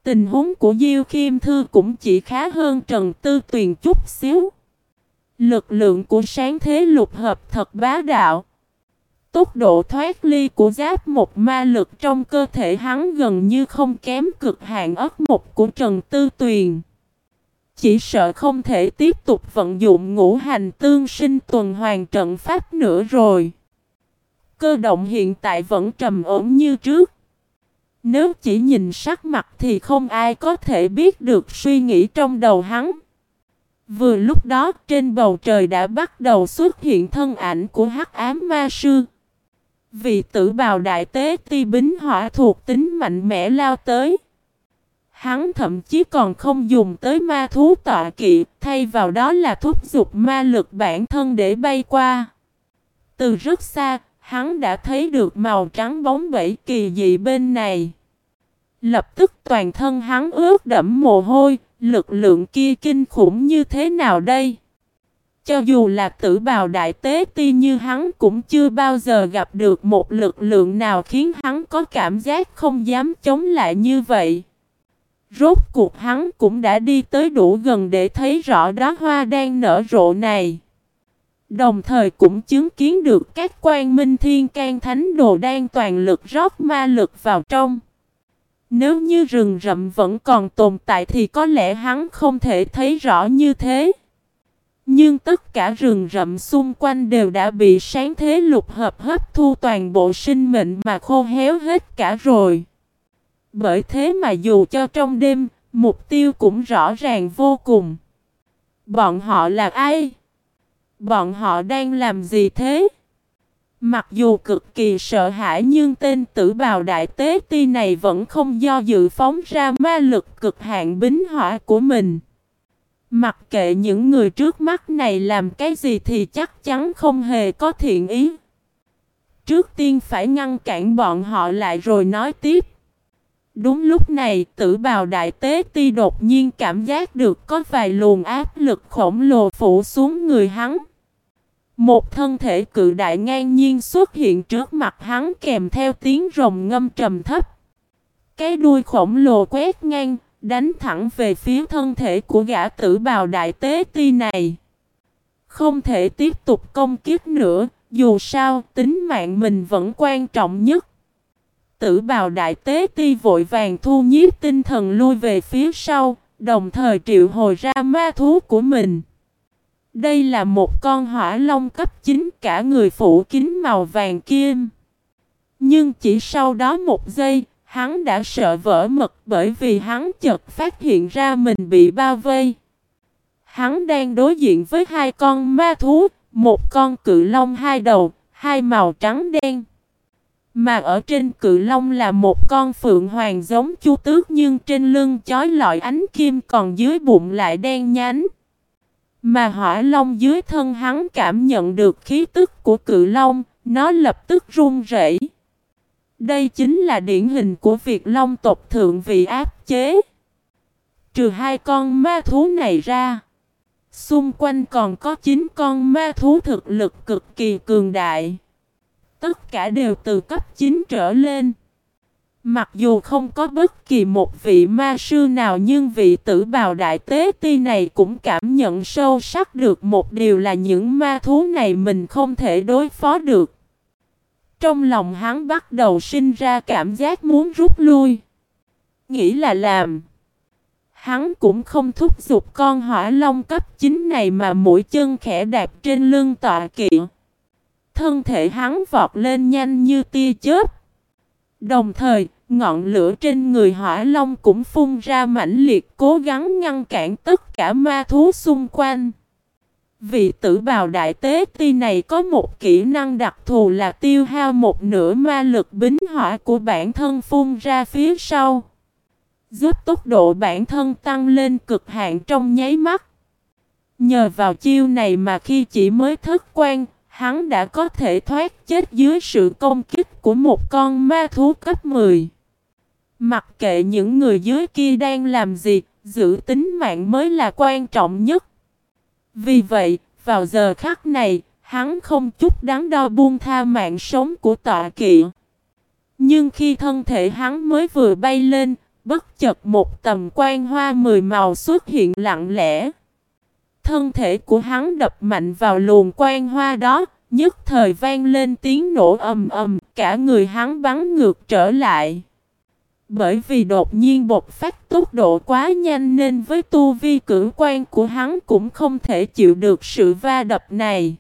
Tình huống của Diêu Khiêm Thư cũng chỉ khá hơn Trần Tư Tuyền chút xíu. Lực lượng của sáng thế lục hợp thật bá đạo. Tốc độ thoát ly của giáp một ma lực trong cơ thể hắn gần như không kém cực hạn ớt một của Trần Tư Tuyền. Chỉ sợ không thể tiếp tục vận dụng ngũ hành tương sinh tuần hoàn trận pháp nữa rồi. Cơ động hiện tại vẫn trầm ổn như trước. Nếu chỉ nhìn sắc mặt thì không ai có thể biết được suy nghĩ trong đầu hắn. Vừa lúc đó trên bầu trời đã bắt đầu xuất hiện thân ảnh của hắc ám ma sư. Vị tử bào đại tế ti bính hỏa thuộc tính mạnh mẽ lao tới. Hắn thậm chí còn không dùng tới ma thú tọa kỵ, thay vào đó là thúc giục ma lực bản thân để bay qua. Từ rất xa, hắn đã thấy được màu trắng bóng bẫy kỳ dị bên này. Lập tức toàn thân hắn ướt đẫm mồ hôi, lực lượng kia kinh khủng như thế nào đây? Cho dù là tử bào đại tế ti như hắn cũng chưa bao giờ gặp được một lực lượng nào khiến hắn có cảm giác không dám chống lại như vậy. Rốt cuộc hắn cũng đã đi tới đủ gần để thấy rõ đóa hoa đang nở rộ này. Đồng thời cũng chứng kiến được các quan minh thiên can thánh đồ đang toàn lực rót ma lực vào trong. Nếu như rừng rậm vẫn còn tồn tại thì có lẽ hắn không thể thấy rõ như thế. Nhưng tất cả rừng rậm xung quanh đều đã bị sáng thế lục hợp hấp thu toàn bộ sinh mệnh mà khô héo hết cả rồi. Bởi thế mà dù cho trong đêm, mục tiêu cũng rõ ràng vô cùng. Bọn họ là ai? Bọn họ đang làm gì thế? Mặc dù cực kỳ sợ hãi nhưng tên tử bào đại tế ti này vẫn không do dự phóng ra ma lực cực hạn bính hỏa của mình. Mặc kệ những người trước mắt này làm cái gì thì chắc chắn không hề có thiện ý. Trước tiên phải ngăn cản bọn họ lại rồi nói tiếp. Đúng lúc này, tử bào đại tế ti đột nhiên cảm giác được có vài luồng áp lực khổng lồ phủ xuống người hắn. Một thân thể cự đại ngang nhiên xuất hiện trước mặt hắn kèm theo tiếng rồng ngâm trầm thấp. Cái đuôi khổng lồ quét ngang, đánh thẳng về phía thân thể của gã tử bào đại tế ti này. Không thể tiếp tục công kiếp nữa, dù sao tính mạng mình vẫn quan trọng nhất. Tử bào đại tế ti vội vàng thu nhiếp tinh thần lui về phía sau, đồng thời triệu hồi ra ma thú của mình. Đây là một con hỏa long cấp 9 cả người phủ kín màu vàng kim. Nhưng chỉ sau đó một giây, hắn đã sợ vỡ mật bởi vì hắn chợt phát hiện ra mình bị bao vây. Hắn đang đối diện với hai con ma thú, một con cự long hai đầu, hai màu trắng đen. Mà ở trên cự long là một con phượng hoàng giống chu tước nhưng trên lưng chói lọi ánh kim còn dưới bụng lại đen nhánh. Mà hỏa long dưới thân hắn cảm nhận được khí tức của cự long, nó lập tức run rẩy. Đây chính là điển hình của việc long tộc thượng vị áp chế. Trừ hai con ma thú này ra, xung quanh còn có chín con ma thú thực lực cực kỳ cường đại. Tất cả đều từ cấp 9 trở lên. Mặc dù không có bất kỳ một vị ma sư nào nhưng vị tử bào đại tế ti này cũng cảm nhận sâu sắc được một điều là những ma thú này mình không thể đối phó được. Trong lòng hắn bắt đầu sinh ra cảm giác muốn rút lui. Nghĩ là làm. Hắn cũng không thúc giục con hỏa long cấp 9 này mà mũi chân khẽ đạp trên lưng tọa kỵ. Thân thể hắn vọt lên nhanh như tia chớp. Đồng thời, ngọn lửa trên người hỏa long cũng phun ra mãnh liệt cố gắng ngăn cản tất cả ma thú xung quanh. Vị tử bào đại tế ti này có một kỹ năng đặc thù là tiêu hao một nửa ma lực bính hỏa của bản thân phun ra phía sau. Giúp tốc độ bản thân tăng lên cực hạn trong nháy mắt. Nhờ vào chiêu này mà khi chỉ mới thất quan, hắn đã có thể thoát chết dưới sự công kích của một con ma thú cấp 10. Mặc kệ những người dưới kia đang làm gì, giữ tính mạng mới là quan trọng nhất. Vì vậy, vào giờ khắc này, hắn không chút đáng đo buông tha mạng sống của tọa kỵ. Nhưng khi thân thể hắn mới vừa bay lên, bất chợt một tầm quan hoa mười màu xuất hiện lặng lẽ. Thân thể của hắn đập mạnh vào luồng quan hoa đó, nhất thời vang lên tiếng nổ ầm ầm, cả người hắn bắn ngược trở lại. Bởi vì đột nhiên bột phát tốc độ quá nhanh nên với tu vi cử quan của hắn cũng không thể chịu được sự va đập này.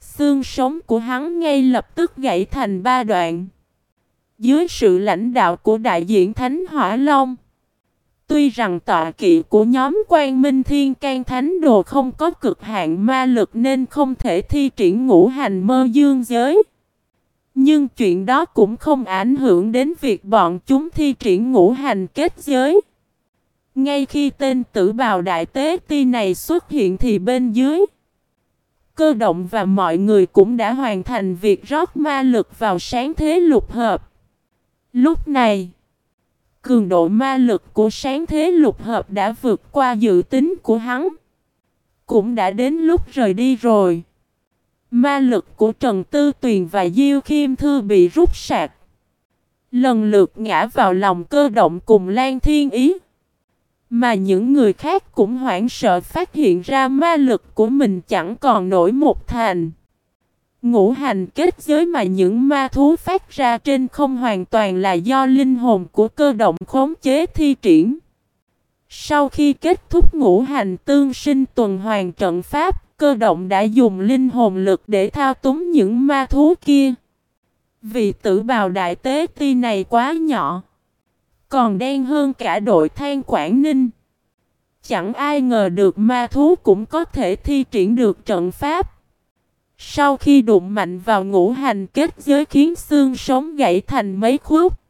Xương sống của hắn ngay lập tức gãy thành ba đoạn. Dưới sự lãnh đạo của đại diện Thánh Hỏa Long, Tuy rằng tọa kỵ của nhóm quan minh thiên can thánh đồ không có cực hạn ma lực nên không thể thi triển ngũ hành mơ dương giới. Nhưng chuyện đó cũng không ảnh hưởng đến việc bọn chúng thi triển ngũ hành kết giới. Ngay khi tên tử bào đại tế ti này xuất hiện thì bên dưới, cơ động và mọi người cũng đã hoàn thành việc rót ma lực vào sáng thế lục hợp. Lúc này, cường độ ma lực của sáng thế lục hợp đã vượt qua dự tính của hắn. Cũng đã đến lúc rời đi rồi. Ma lực của Trần Tư Tuyền và Diêu Khiêm Thư bị rút sạc. Lần lượt ngã vào lòng cơ động cùng Lan Thiên Ý. Mà những người khác cũng hoảng sợ phát hiện ra ma lực của mình chẳng còn nổi một thành. Ngũ hành kết giới mà những ma thú phát ra trên không hoàn toàn là do linh hồn của cơ động khống chế thi triển. Sau khi kết thúc ngũ hành tương sinh tuần hoàn trận pháp, cơ động đã dùng linh hồn lực để thao túng những ma thú kia. Vì tử bào đại tế ti này quá nhỏ, còn đen hơn cả đội than Quảng Ninh. Chẳng ai ngờ được ma thú cũng có thể thi triển được trận pháp. Sau khi đụng mạnh vào ngũ hành kết giới khiến xương sống gãy thành mấy khúc.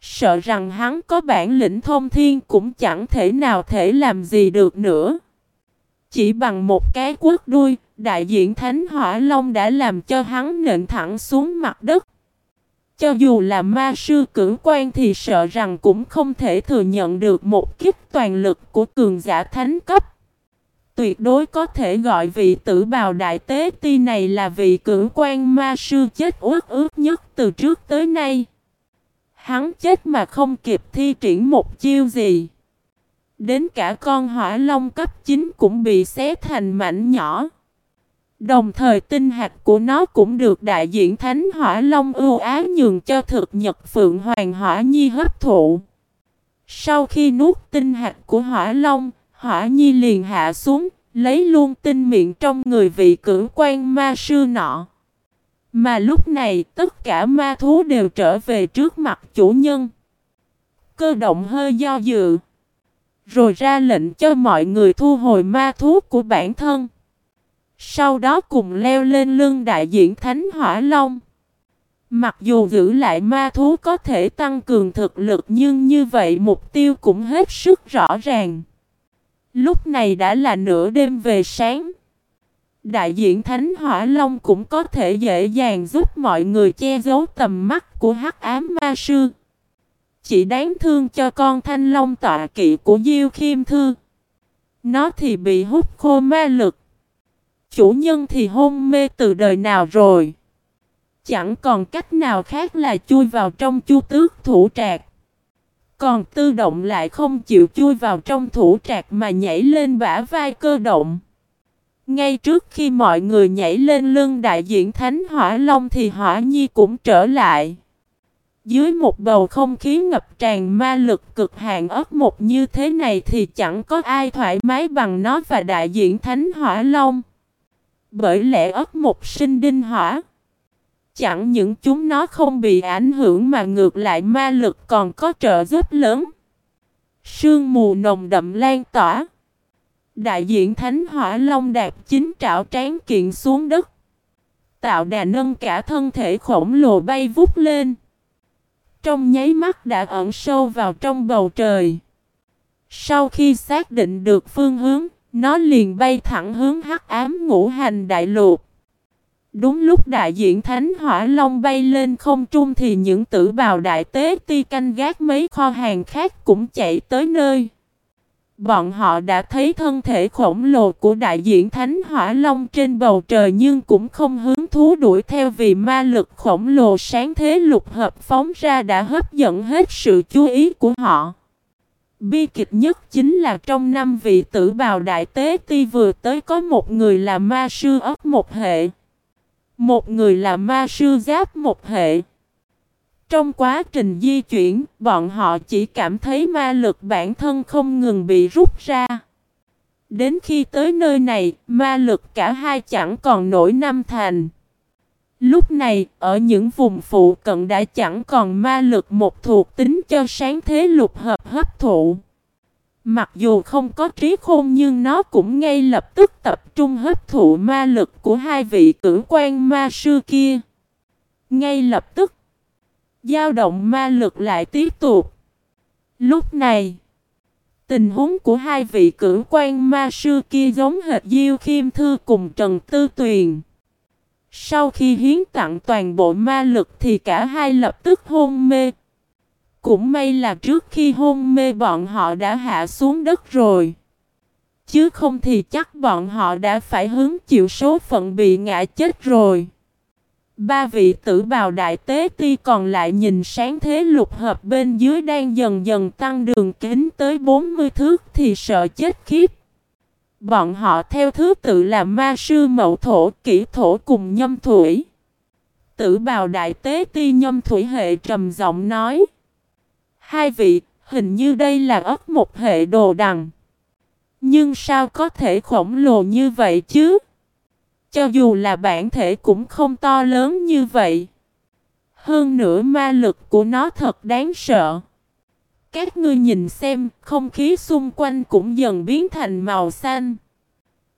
Sợ rằng hắn có bản lĩnh thông thiên cũng chẳng thể nào thể làm gì được nữa. Chỉ bằng một cái quất đuôi, đại diện Thánh Hỏa Long đã làm cho hắn nện thẳng xuống mặt đất. Cho dù là ma sư cử quan thì sợ rằng cũng không thể thừa nhận được một kích toàn lực của cường giả thánh cấp tuyệt đối có thể gọi vị tử bào đại tế ti này là vị cử quan ma sư chết uất ước nhất từ trước tới nay. Hắn chết mà không kịp thi triển một chiêu gì. Đến cả con hỏa long cấp 9 cũng bị xé thành mảnh nhỏ. Đồng thời tinh hạt của nó cũng được đại diện Thánh Hỏa Long ưu ái nhường cho thực nhật Phượng Hoàng Hỏa Nhi hấp thụ. Sau khi nuốt tinh hạt của Hỏa Long, Hỏa Nhi liền hạ xuống, lấy luôn tinh miệng trong người vị cử quan ma sư nọ. Mà lúc này tất cả ma thú đều trở về trước mặt chủ nhân. Cơ động hơi do dự. Rồi ra lệnh cho mọi người thu hồi ma thú của bản thân. Sau đó cùng leo lên lưng đại diện Thánh Hỏa Long. Mặc dù giữ lại ma thú có thể tăng cường thực lực nhưng như vậy mục tiêu cũng hết sức rõ ràng. Lúc này đã là nửa đêm về sáng. Đại diện Thánh Hỏa Long cũng có thể dễ dàng giúp mọi người che giấu tầm mắt của hắc ám ma sư. Chỉ đáng thương cho con thanh long tọa kỵ của Diêu Khiêm Thư. Nó thì bị hút khô ma lực. Chủ nhân thì hôn mê từ đời nào rồi. Chẳng còn cách nào khác là chui vào trong chu tước thủ trạc. Còn tư động lại không chịu chui vào trong thủ trạc mà nhảy lên bả vai cơ động. Ngay trước khi mọi người nhảy lên lưng đại diện Thánh Hỏa Long thì Hỏa Nhi cũng trở lại. Dưới một bầu không khí ngập tràn ma lực cực hạn ớt một như thế này thì chẳng có ai thoải mái bằng nó và đại diện Thánh Hỏa Long. Bởi lẽ ớt một sinh đinh hỏa. Chẳng những chúng nó không bị ảnh hưởng mà ngược lại ma lực còn có trợ giúp lớn. Sương mù nồng đậm lan tỏa. Đại diện Thánh Hỏa Long đạp chính trảo tráng kiện xuống đất. Tạo đà nâng cả thân thể khổng lồ bay vút lên trong nháy mắt đã ẩn sâu vào trong bầu trời. Sau khi xác định được phương hướng, nó liền bay thẳng hướng hắc ám ngũ hành đại lục. Đúng lúc đại diện Thánh Hỏa Long bay lên không trung thì những tử bào đại tế ti canh gác mấy kho hàng khác cũng chạy tới nơi. Bọn họ đã thấy thân thể khổng lồ của đại diện Thánh Hỏa Long trên bầu trời nhưng cũng không hứng thú đuổi theo vì ma lực khổng lồ sáng thế lục hợp phóng ra đã hấp dẫn hết sự chú ý của họ. Bi kịch nhất chính là trong năm vị tử bào đại tế ti vừa tới có một người là ma sư ấp một hệ. Một người là ma sư giáp một hệ. Trong quá trình di chuyển, bọn họ chỉ cảm thấy ma lực bản thân không ngừng bị rút ra. Đến khi tới nơi này, ma lực cả hai chẳng còn nổi năm thành. Lúc này, ở những vùng phụ cận đã chẳng còn ma lực một thuộc tính cho sáng thế lục hợp hấp thụ. Mặc dù không có trí khôn nhưng nó cũng ngay lập tức tập trung hấp thụ ma lực của hai vị cử quan ma sư kia. Ngay lập tức, dao động ma lực lại tiếp tục. Lúc này, tình huống của hai vị cử quan ma sư kia giống hệt Diêu Khiêm Thư cùng Trần Tư Tuyền. Sau khi hiến tặng toàn bộ ma lực thì cả hai lập tức hôn mê. Cũng may là trước khi hôn mê bọn họ đã hạ xuống đất rồi. Chứ không thì chắc bọn họ đã phải hứng chịu số phận bị ngã chết rồi. Ba vị tử bào đại tế ti còn lại nhìn sáng thế lục hợp bên dưới đang dần dần tăng đường kính tới 40 thước thì sợ chết khiếp. Bọn họ theo thứ tự là ma sư mậu thổ, kỹ thổ cùng nhâm thủy. Tử bào đại tế ti nhâm thủy hệ trầm giọng nói. Hai vị, hình như đây là ấp một hệ đồ đằng. Nhưng sao có thể khổng lồ như vậy chứ? Cho dù là bản thể cũng không to lớn như vậy. Hơn nữa ma lực của nó thật đáng sợ. Các ngươi nhìn xem, không khí xung quanh cũng dần biến thành màu xanh.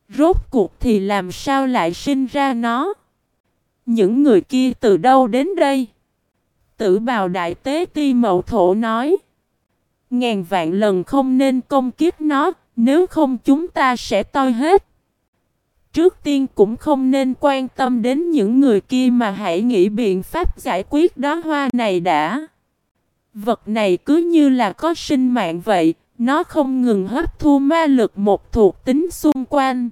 Rốt cuộc thì làm sao lại sinh ra nó? Những người kia từ đâu đến đây? Tử bào đại tế ti mậu thổ nói. Ngàn vạn lần không nên công kiếp nó, nếu không chúng ta sẽ toi hết. Trước tiên cũng không nên quan tâm đến những người kia mà hãy nghĩ biện pháp giải quyết đó hoa này đã. Vật này cứ như là có sinh mạng vậy, nó không ngừng hấp thu ma lực một thuộc tính xung quanh.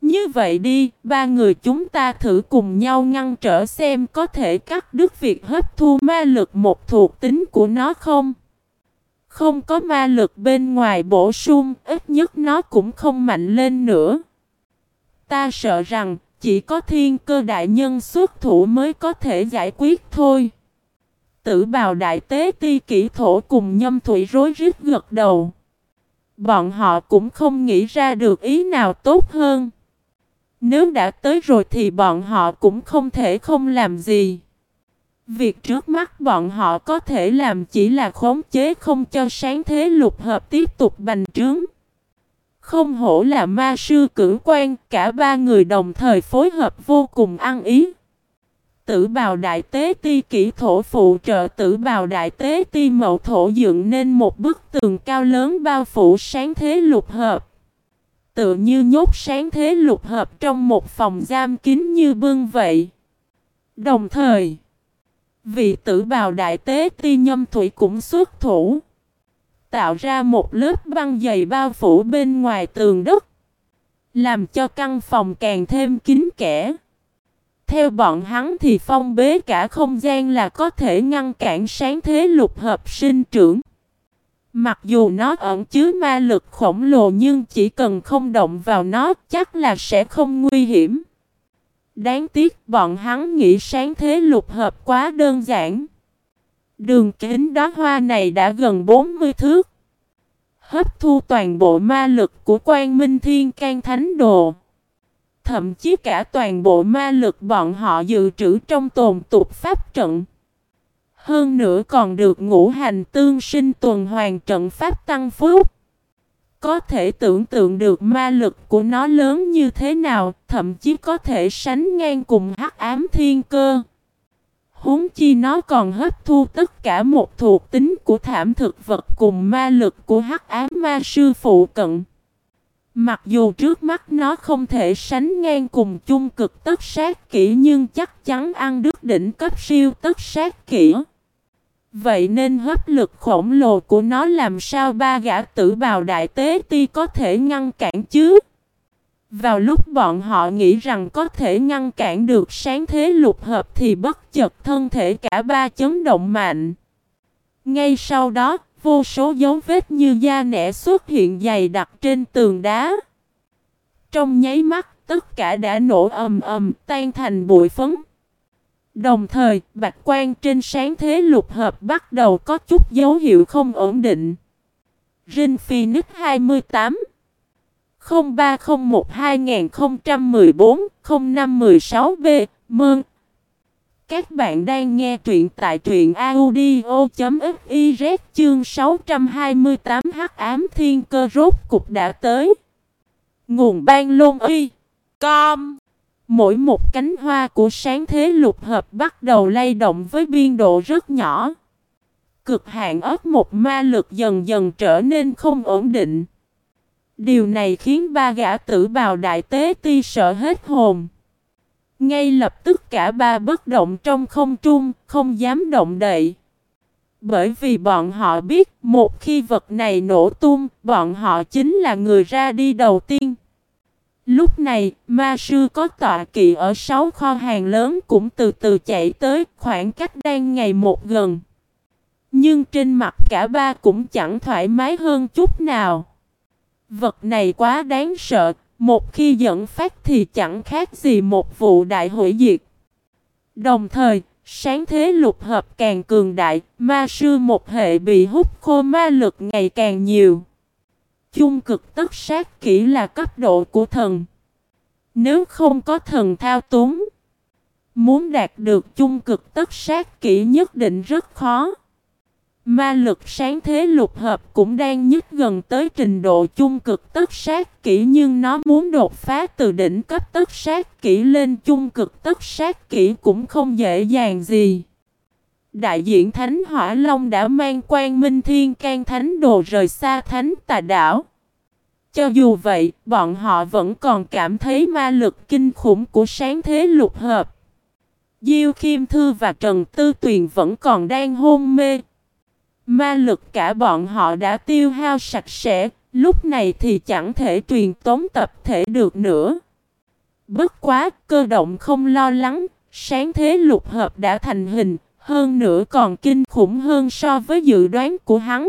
Như vậy đi, ba người chúng ta thử cùng nhau ngăn trở xem có thể cắt đứt việc hấp thu ma lực một thuộc tính của nó không? Không có ma lực bên ngoài bổ sung, ít nhất nó cũng không mạnh lên nữa. Ta sợ rằng, chỉ có thiên cơ đại nhân xuất thủ mới có thể giải quyết thôi. Tử bào đại tế ti kỹ thổ cùng nhâm thủy rối rít gật đầu. Bọn họ cũng không nghĩ ra được ý nào tốt hơn. Nếu đã tới rồi thì bọn họ cũng không thể không làm gì. Việc trước mắt bọn họ có thể làm chỉ là khống chế không cho sáng thế lục hợp tiếp tục bành trướng. Không hổ là ma sư cử quan, cả ba người đồng thời phối hợp vô cùng ăn ý. Tử bào đại tế ti kỹ thổ phụ trợ tử bào đại tế ti mậu thổ dựng nên một bức tường cao lớn bao phủ sáng thế lục hợp. Tự như nhốt sáng thế lục hợp trong một phòng giam kín như bưng vậy. Đồng thời, vị tử bào đại tế ti nhâm thủy cũng xuất thủ. Tạo ra một lớp băng dày bao phủ bên ngoài tường đất. Làm cho căn phòng càng thêm kín kẽ. Theo bọn hắn thì phong bế cả không gian là có thể ngăn cản sáng thế lục hợp sinh trưởng. Mặc dù nó ẩn chứa ma lực khổng lồ nhưng chỉ cần không động vào nó chắc là sẽ không nguy hiểm. Đáng tiếc bọn hắn nghĩ sáng thế lục hợp quá đơn giản. Đường kính đó hoa này đã gần 40 thước. Hấp thu toàn bộ ma lực của quan minh thiên can thánh đồ. Thậm chí cả toàn bộ ma lực bọn họ dự trữ trong tồn tục pháp trận. Hơn nữa còn được ngũ hành tương sinh tuần hoàn trận pháp tăng phúc. Có thể tưởng tượng được ma lực của nó lớn như thế nào, thậm chí có thể sánh ngang cùng hắc ám thiên cơ. Huống chi nó còn hấp thu tất cả một thuộc tính của thảm thực vật cùng ma lực của hắc ám ma sư phụ cận. Mặc dù trước mắt nó không thể sánh ngang cùng chung cực tất sát kỹ nhưng chắc chắn ăn đứt đỉnh cấp siêu tất sát kỹ. Vậy nên hấp lực khổng lồ của nó làm sao ba gã tử bào đại tế ti có thể ngăn cản chứ? Vào lúc bọn họ nghĩ rằng có thể ngăn cản được sáng thế lục hợp thì bất chợt thân thể cả ba chấn động mạnh. Ngay sau đó, vô số dấu vết như da nẻ xuất hiện dày đặc trên tường đá. Trong nháy mắt, tất cả đã nổ ầm ầm, tan thành bụi phấn. Đồng thời, bạch quan trên sáng thế lục hợp bắt đầu có chút dấu hiệu không ổn định. Rin Phoenix 28 0301 2014 0516B Mơn Các bạn đang nghe truyện tại truyện audio.fiz chương 628 hắc ám thiên cơ rốt cục đã tới. Nguồn ban lôn y Com. Mỗi một cánh hoa của sáng thế lục hợp bắt đầu lay động với biên độ rất nhỏ. Cực hạn ớt một ma lực dần dần trở nên không ổn định. Điều này khiến ba gã tử bào đại tế ti sợ hết hồn. Ngay lập tức cả ba bất động trong không trung, không dám động đậy. Bởi vì bọn họ biết một khi vật này nổ tung, bọn họ chính là người ra đi đầu tiên. Lúc này, ma sư có tọa kỵ ở sáu kho hàng lớn cũng từ từ chạy tới, khoảng cách đang ngày một gần. Nhưng trên mặt cả ba cũng chẳng thoải mái hơn chút nào. Vật này quá đáng sợ, một khi dẫn phát thì chẳng khác gì một vụ đại hủy diệt. Đồng thời, sáng thế lục hợp càng cường đại, ma sư một hệ bị hút khô ma lực ngày càng nhiều. Chung cực tất sát kỹ là cấp độ của thần. Nếu không có thần thao túng, muốn đạt được chung cực tất sát kỹ nhất định rất khó. Ma lực sáng thế lục hợp cũng đang nhích gần tới trình độ chung cực tất sát kỹ nhưng nó muốn đột phá từ đỉnh cấp tất sát kỹ lên chung cực tất sát kỹ cũng không dễ dàng gì. Đại diện Thánh Hỏa Long đã mang quan minh thiên can thánh đồ rời xa thánh tà đảo. Cho dù vậy, bọn họ vẫn còn cảm thấy ma lực kinh khủng của sáng thế lục hợp. Diêu kim Thư và Trần Tư Tuyền vẫn còn đang hôn mê. Ma lực cả bọn họ đã tiêu hao sạch sẽ, lúc này thì chẳng thể truyền tống tập thể được nữa. Bất quá, cơ động không lo lắng, sáng thế lục hợp đã thành hình, hơn nữa còn kinh khủng hơn so với dự đoán của hắn.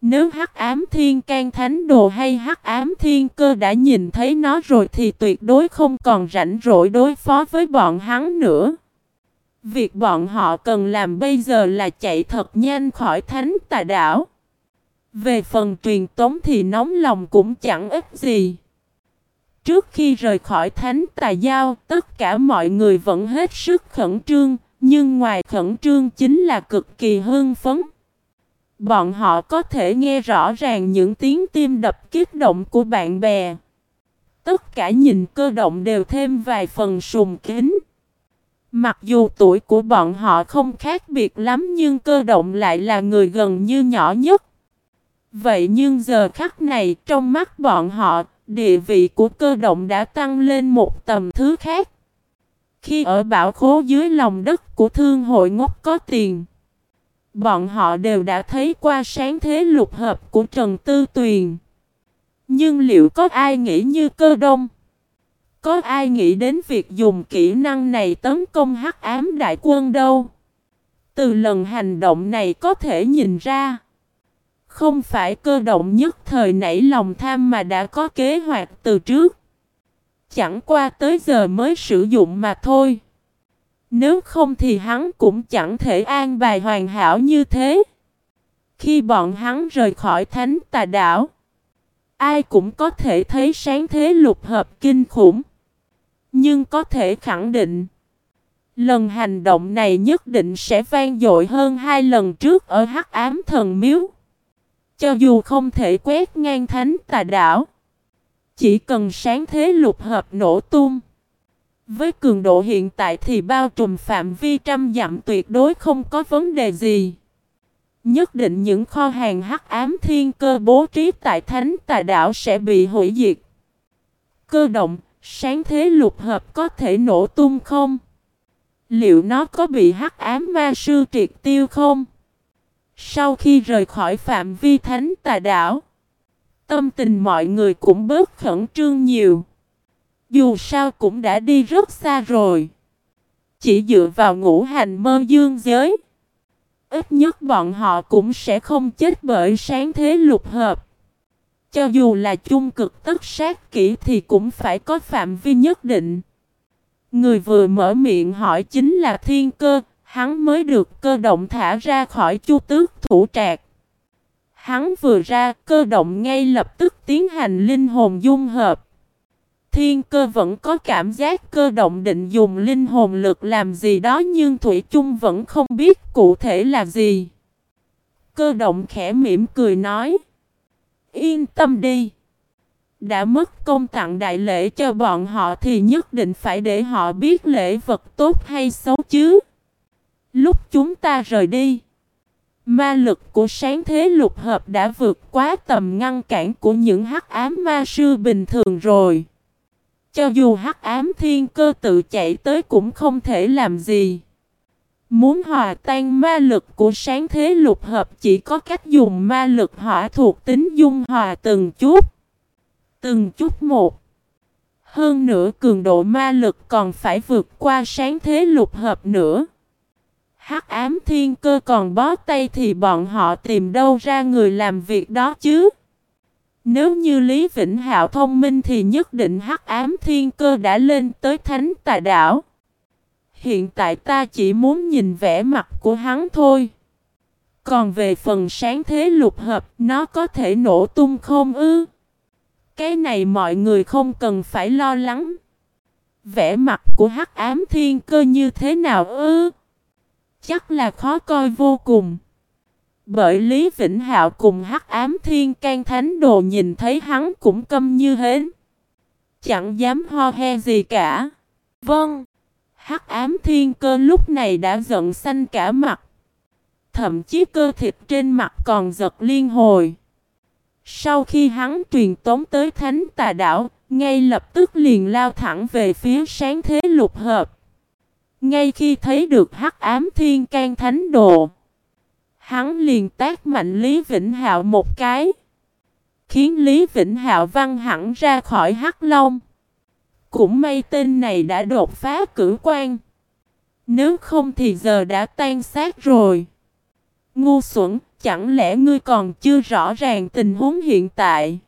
Nếu hắc ám thiên can thánh đồ hay hắc ám thiên cơ đã nhìn thấy nó rồi thì tuyệt đối không còn rảnh rỗi đối phó với bọn hắn nữa. Việc bọn họ cần làm bây giờ là chạy thật nhanh khỏi thánh tà đảo. Về phần truyền tống thì nóng lòng cũng chẳng ít gì. Trước khi rời khỏi thánh tà giao, tất cả mọi người vẫn hết sức khẩn trương, nhưng ngoài khẩn trương chính là cực kỳ hưng phấn. Bọn họ có thể nghe rõ ràng những tiếng tim đập kích động của bạn bè. Tất cả nhìn cơ động đều thêm vài phần sùng kính. Mặc dù tuổi của bọn họ không khác biệt lắm nhưng cơ động lại là người gần như nhỏ nhất. Vậy nhưng giờ khắc này trong mắt bọn họ, địa vị của cơ động đã tăng lên một tầm thứ khác. Khi ở bảo khố dưới lòng đất của thương hội ngốc có tiền, bọn họ đều đã thấy qua sáng thế lục hợp của Trần Tư Tuyền. Nhưng liệu có ai nghĩ như cơ đông? Có ai nghĩ đến việc dùng kỹ năng này tấn công hắc ám đại quân đâu? Từ lần hành động này có thể nhìn ra. Không phải cơ động nhất thời nảy lòng tham mà đã có kế hoạch từ trước. Chẳng qua tới giờ mới sử dụng mà thôi. Nếu không thì hắn cũng chẳng thể an bài hoàn hảo như thế. Khi bọn hắn rời khỏi thánh tà đảo, ai cũng có thể thấy sáng thế lục hợp kinh khủng. Nhưng có thể khẳng định, lần hành động này nhất định sẽ vang dội hơn hai lần trước ở hắc ám thần miếu. Cho dù không thể quét ngang thánh tà đảo, chỉ cần sáng thế lục hợp nổ tung, Với cường độ hiện tại thì bao trùm phạm vi trăm dặm tuyệt đối không có vấn đề gì. Nhất định những kho hàng hắc ám thiên cơ bố trí tại thánh tà đảo sẽ bị hủy diệt. Cơ động, sáng thế lục hợp có thể nổ tung không? Liệu nó có bị hắc ám ma sư triệt tiêu không? Sau khi rời khỏi phạm vi thánh tà đảo, tâm tình mọi người cũng bớt khẩn trương nhiều. Dù sao cũng đã đi rất xa rồi. Chỉ dựa vào ngũ hành mơ dương giới. Ít nhất bọn họ cũng sẽ không chết bởi sáng thế lục hợp. Cho dù là chung cực tất sát kỹ thì cũng phải có phạm vi nhất định. Người vừa mở miệng hỏi chính là thiên cơ, hắn mới được cơ động thả ra khỏi chu tước thủ trạc. Hắn vừa ra, cơ động ngay lập tức tiến hành linh hồn dung hợp. Thiên cơ vẫn có cảm giác cơ động định dùng linh hồn lực làm gì đó nhưng Thủy chung vẫn không biết cụ thể là gì. Cơ động khẽ mỉm cười nói. Yên tâm đi. Đã mất công tặng đại lễ cho bọn họ thì nhất định phải để họ biết lễ vật tốt hay xấu chứ. Lúc chúng ta rời đi. Ma lực của sáng thế lục hợp đã vượt quá tầm ngăn cản của những hắc ám ma sư bình thường rồi. Cho dù hắc ám thiên cơ tự chạy tới cũng không thể làm gì. Muốn hòa tan ma lực của sáng thế lục hợp chỉ có cách dùng ma lực hỏa thuộc tính dung hòa từng chút. Từng chút một. Hơn nữa cường độ ma lực còn phải vượt qua sáng thế lục hợp nữa. Hắc ám thiên cơ còn bó tay thì bọn họ tìm đâu ra người làm việc đó chứ. Nếu như Lý Vĩnh Hạo thông minh thì nhất định hắc ám thiên cơ đã lên tới thánh tà đảo. Hiện tại ta chỉ muốn nhìn vẻ mặt của hắn thôi. Còn về phần sáng thế lục hợp, nó có thể nổ tung không ư? Cái này mọi người không cần phải lo lắng. Vẻ mặt của hắc ám thiên cơ như thế nào ư? Chắc là khó coi vô cùng. Bởi Lý Vĩnh Hạo cùng hắc ám thiên can thánh đồ nhìn thấy hắn cũng câm như hến. Chẳng dám ho he gì cả. Vâng. Hắc ám thiên cơ lúc này đã giận xanh cả mặt. Thậm chí cơ thịt trên mặt còn giật liên hồi. Sau khi hắn truyền tống tới thánh tà đảo, ngay lập tức liền lao thẳng về phía sáng thế lục hợp. Ngay khi thấy được hắc ám thiên can thánh đồ, hắn liền tác mạnh Lý Vĩnh Hạo một cái, khiến Lý Vĩnh Hạo văng hẳn ra khỏi hắc long. Cũng may tên này đã đột phá cử quan. Nếu không thì giờ đã tan xác rồi. Ngu xuẩn, chẳng lẽ ngươi còn chưa rõ ràng tình huống hiện tại?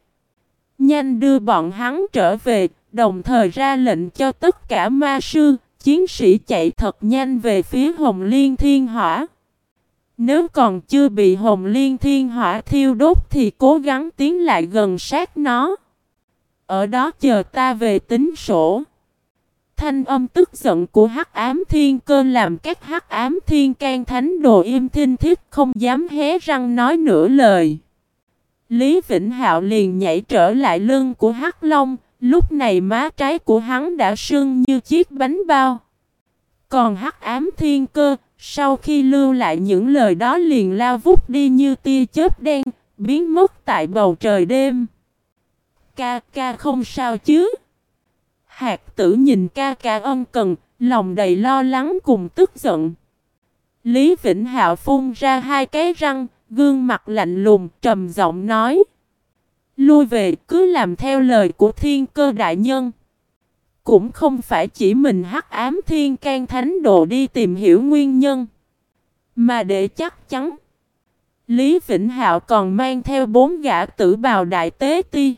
Nhanh đưa bọn hắn trở về, đồng thời ra lệnh cho tất cả ma sư, chiến sĩ chạy thật nhanh về phía Hồng Liên Thiên Hỏa. Nếu còn chưa bị Hồng Liên Thiên Hỏa thiêu đốt thì cố gắng tiến lại gần sát nó. Ở đó chờ ta về tính sổ. Thanh âm tức giận của hắc ám thiên cơ làm các hắc ám thiên can thánh đồ im thinh thiết không dám hé răng nói nửa lời. Lý Vĩnh Hạo liền nhảy trở lại lưng của hắc long, lúc này má trái của hắn đã sưng như chiếc bánh bao. Còn hắc ám thiên cơ, sau khi lưu lại những lời đó liền lao vút đi như tia chớp đen, biến mất tại bầu trời đêm. Ca ca không sao chứ? Hạt tử nhìn ca ca ân cần, lòng đầy lo lắng cùng tức giận. Lý Vĩnh Hạo phun ra hai cái răng, gương mặt lạnh lùng, trầm giọng nói. Lui về, cứ làm theo lời của thiên cơ đại nhân. Cũng không phải chỉ mình hắc ám thiên can thánh đồ đi tìm hiểu nguyên nhân. Mà để chắc chắn. Lý Vĩnh Hạo còn mang theo bốn gã tử bào đại tế ti.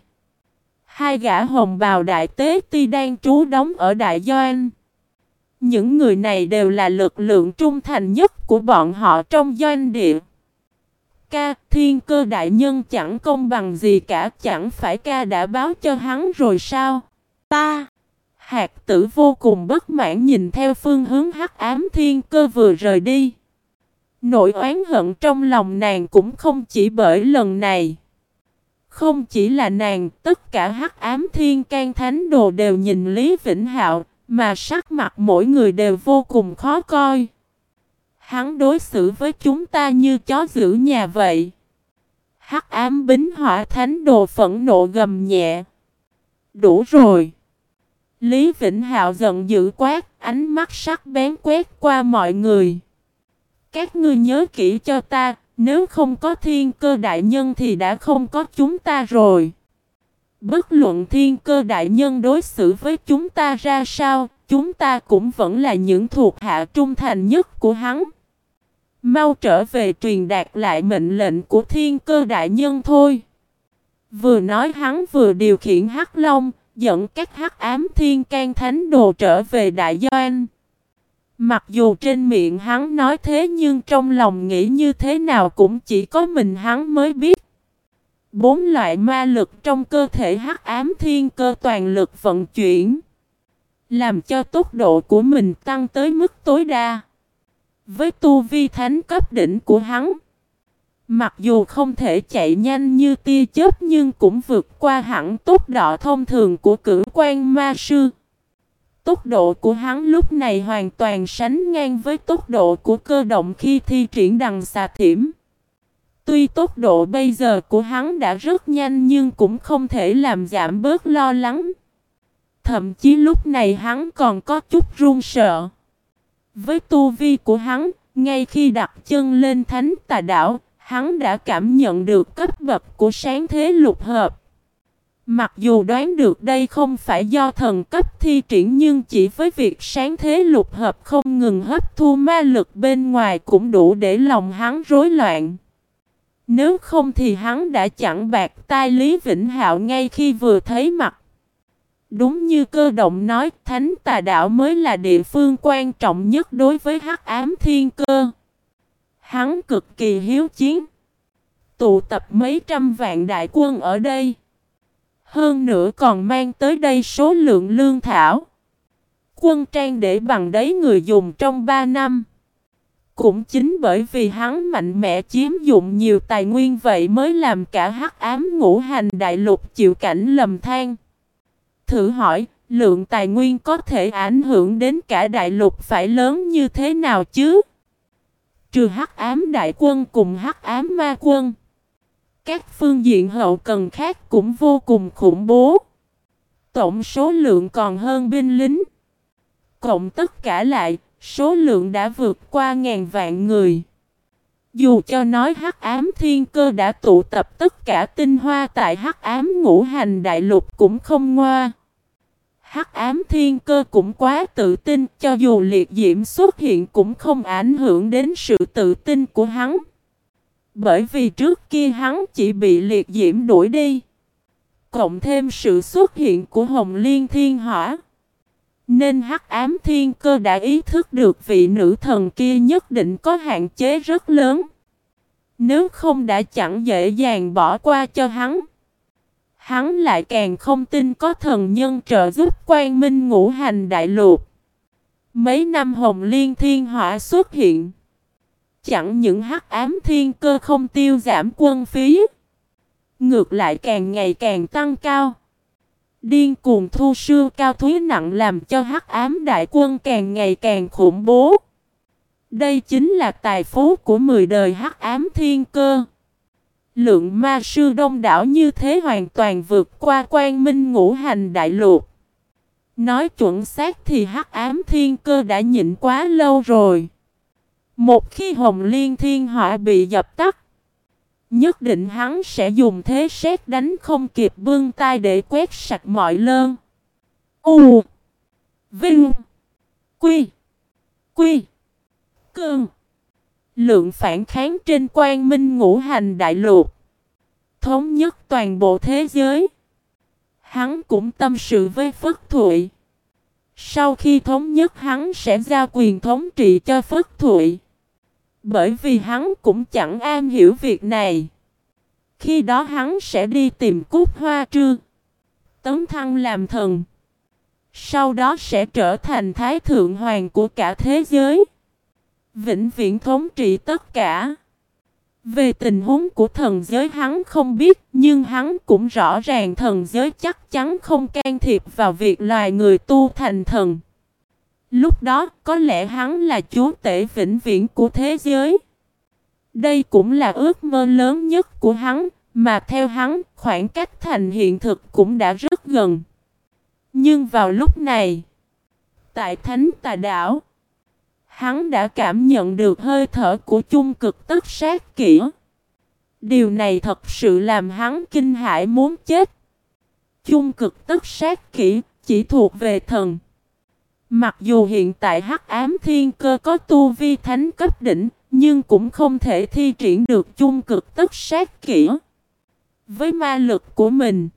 Hai gã hồng bào đại tế ti đang trú đóng ở Đại doanh Những người này đều là lực lượng trung thành nhất của bọn họ trong doanh địa. Ca, thiên cơ đại nhân chẳng công bằng gì cả, chẳng phải ca đã báo cho hắn rồi sao? Ta! Hạt tử vô cùng bất mãn nhìn theo phương hướng hắc ám thiên cơ vừa rời đi. Nỗi oán hận trong lòng nàng cũng không chỉ bởi lần này. Không chỉ là nàng, tất cả hắc ám thiên can thánh đồ đều nhìn Lý Vĩnh Hạo, Mà sắc mặt mỗi người đều vô cùng khó coi. Hắn đối xử với chúng ta như chó giữ nhà vậy. Hắc ám bính hỏa thánh đồ phẫn nộ gầm nhẹ. Đủ rồi. Lý Vĩnh Hạo giận dữ quát, ánh mắt sắc bén quét qua mọi người. Các ngươi nhớ kỹ cho ta, nếu không có thiên cơ đại nhân thì đã không có chúng ta rồi. Bất luận thiên cơ đại nhân đối xử với chúng ta ra sao, chúng ta cũng vẫn là những thuộc hạ trung thành nhất của hắn. Mau trở về truyền đạt lại mệnh lệnh của thiên cơ đại nhân thôi. Vừa nói hắn vừa điều khiển hắc long, dẫn các hắc ám thiên can thánh đồ trở về đại doanh. Mặc dù trên miệng hắn nói thế nhưng trong lòng nghĩ như thế nào cũng chỉ có mình hắn mới biết. Bốn loại ma lực trong cơ thể hắc ám thiên cơ toàn lực vận chuyển. Làm cho tốc độ của mình tăng tới mức tối đa. Với tu vi thánh cấp đỉnh của hắn. Mặc dù không thể chạy nhanh như tia chớp nhưng cũng vượt qua hẳn tốc độ thông thường của cử quan ma sư. Tốc độ của hắn lúc này hoàn toàn sánh ngang với tốc độ của cơ động khi thi triển đằng xà thiểm. Tuy tốc độ bây giờ của hắn đã rất nhanh nhưng cũng không thể làm giảm bớt lo lắng. Thậm chí lúc này hắn còn có chút run sợ. Với tu vi của hắn, ngay khi đặt chân lên thánh tà đảo, hắn đã cảm nhận được cấp bậc của sáng thế lục hợp. Mặc dù đoán được đây không phải do thần cấp thi triển nhưng chỉ với việc sáng thế lục hợp không ngừng hấp thu ma lực bên ngoài cũng đủ để lòng hắn rối loạn. Nếu không thì hắn đã chẳng bạc tai Lý Vĩnh Hạo ngay khi vừa thấy mặt. Đúng như cơ động nói, Thánh Tà Đạo mới là địa phương quan trọng nhất đối với hắc ám thiên cơ. Hắn cực kỳ hiếu chiến. Tụ tập mấy trăm vạn đại quân ở đây. Hơn nữa còn mang tới đây số lượng lương thảo. Quân trang để bằng đấy người dùng trong 3 năm. Cũng chính bởi vì hắn mạnh mẽ chiếm dụng nhiều tài nguyên vậy mới làm cả hắc ám ngũ hành đại lục chịu cảnh lầm than. Thử hỏi, lượng tài nguyên có thể ảnh hưởng đến cả đại lục phải lớn như thế nào chứ? Trừ hắc ám đại quân cùng hắc ám ma quân. Các phương diện hậu cần khác cũng vô cùng khủng bố. Tổng số lượng còn hơn binh lính. Cộng tất cả lại, số lượng đã vượt qua ngàn vạn người. Dù cho nói hắc ám thiên cơ đã tụ tập tất cả tinh hoa tại hắc ám ngũ hành đại lục cũng không ngoa. Hắc ám thiên cơ cũng quá tự tin, cho dù liệt diễm xuất hiện cũng không ảnh hưởng đến sự tự tin của hắn. Bởi vì trước kia hắn chỉ bị liệt diễm đuổi đi. Cộng thêm sự xuất hiện của Hồng Liên Thiên Hỏa. Nên hắc ám thiên cơ đã ý thức được vị nữ thần kia nhất định có hạn chế rất lớn. Nếu không đã chẳng dễ dàng bỏ qua cho hắn. Hắn lại càng không tin có thần nhân trợ giúp quan minh ngũ hành đại lục. Mấy năm hồng liên thiên hỏa xuất hiện. Chẳng những hắc ám thiên cơ không tiêu giảm quân phí. Ngược lại càng ngày càng tăng cao. Điên cuồng thu sư cao thúy nặng làm cho hắc ám đại quân càng ngày càng khủng bố. Đây chính là tài phú của 10 đời hắc ám thiên cơ. Lượng ma sư đông đảo như thế hoàn toàn vượt qua quan minh ngũ hành đại lục. Nói chuẩn xác thì hắc ám thiên cơ đã nhịn quá lâu rồi. Một khi hồng liên thiên hỏa bị dập tắt, nhất định hắn sẽ dùng thế xét đánh không kịp bưng tay để quét sạch mọi lơn. U Vinh Quy Quy Cương Lượng phản kháng trên quan minh ngũ hành đại lục. Thống nhất toàn bộ thế giới. Hắn cũng tâm sự với Phất Thụy. Sau khi thống nhất hắn sẽ giao quyền thống trị cho Phất Thụy. Bởi vì hắn cũng chẳng am hiểu việc này. Khi đó hắn sẽ đi tìm cúc hoa trư. Tấn thăng làm thần. Sau đó sẽ trở thành thái thượng hoàng của cả thế giới. Vĩnh viễn thống trị tất cả. Về tình huống của thần giới hắn không biết, nhưng hắn cũng rõ ràng thần giới chắc chắn không can thiệp vào việc loài người tu thành thần. Lúc đó có lẽ hắn là chúa tể vĩnh viễn của thế giới. Đây cũng là ước mơ lớn nhất của hắn, mà theo hắn khoảng cách thành hiện thực cũng đã rất gần. Nhưng vào lúc này, tại Thánh Tà Đảo, hắn đã cảm nhận được hơi thở của chung cực tất sát kỹ. Điều này thật sự làm hắn kinh hãi muốn chết. Chung cực tất sát kỹ chỉ thuộc về thần. Mặc dù hiện tại hắc ám thiên cơ có tu vi thánh cấp đỉnh, nhưng cũng không thể thi triển được chung cực tất sát kỹ. Với ma lực của mình,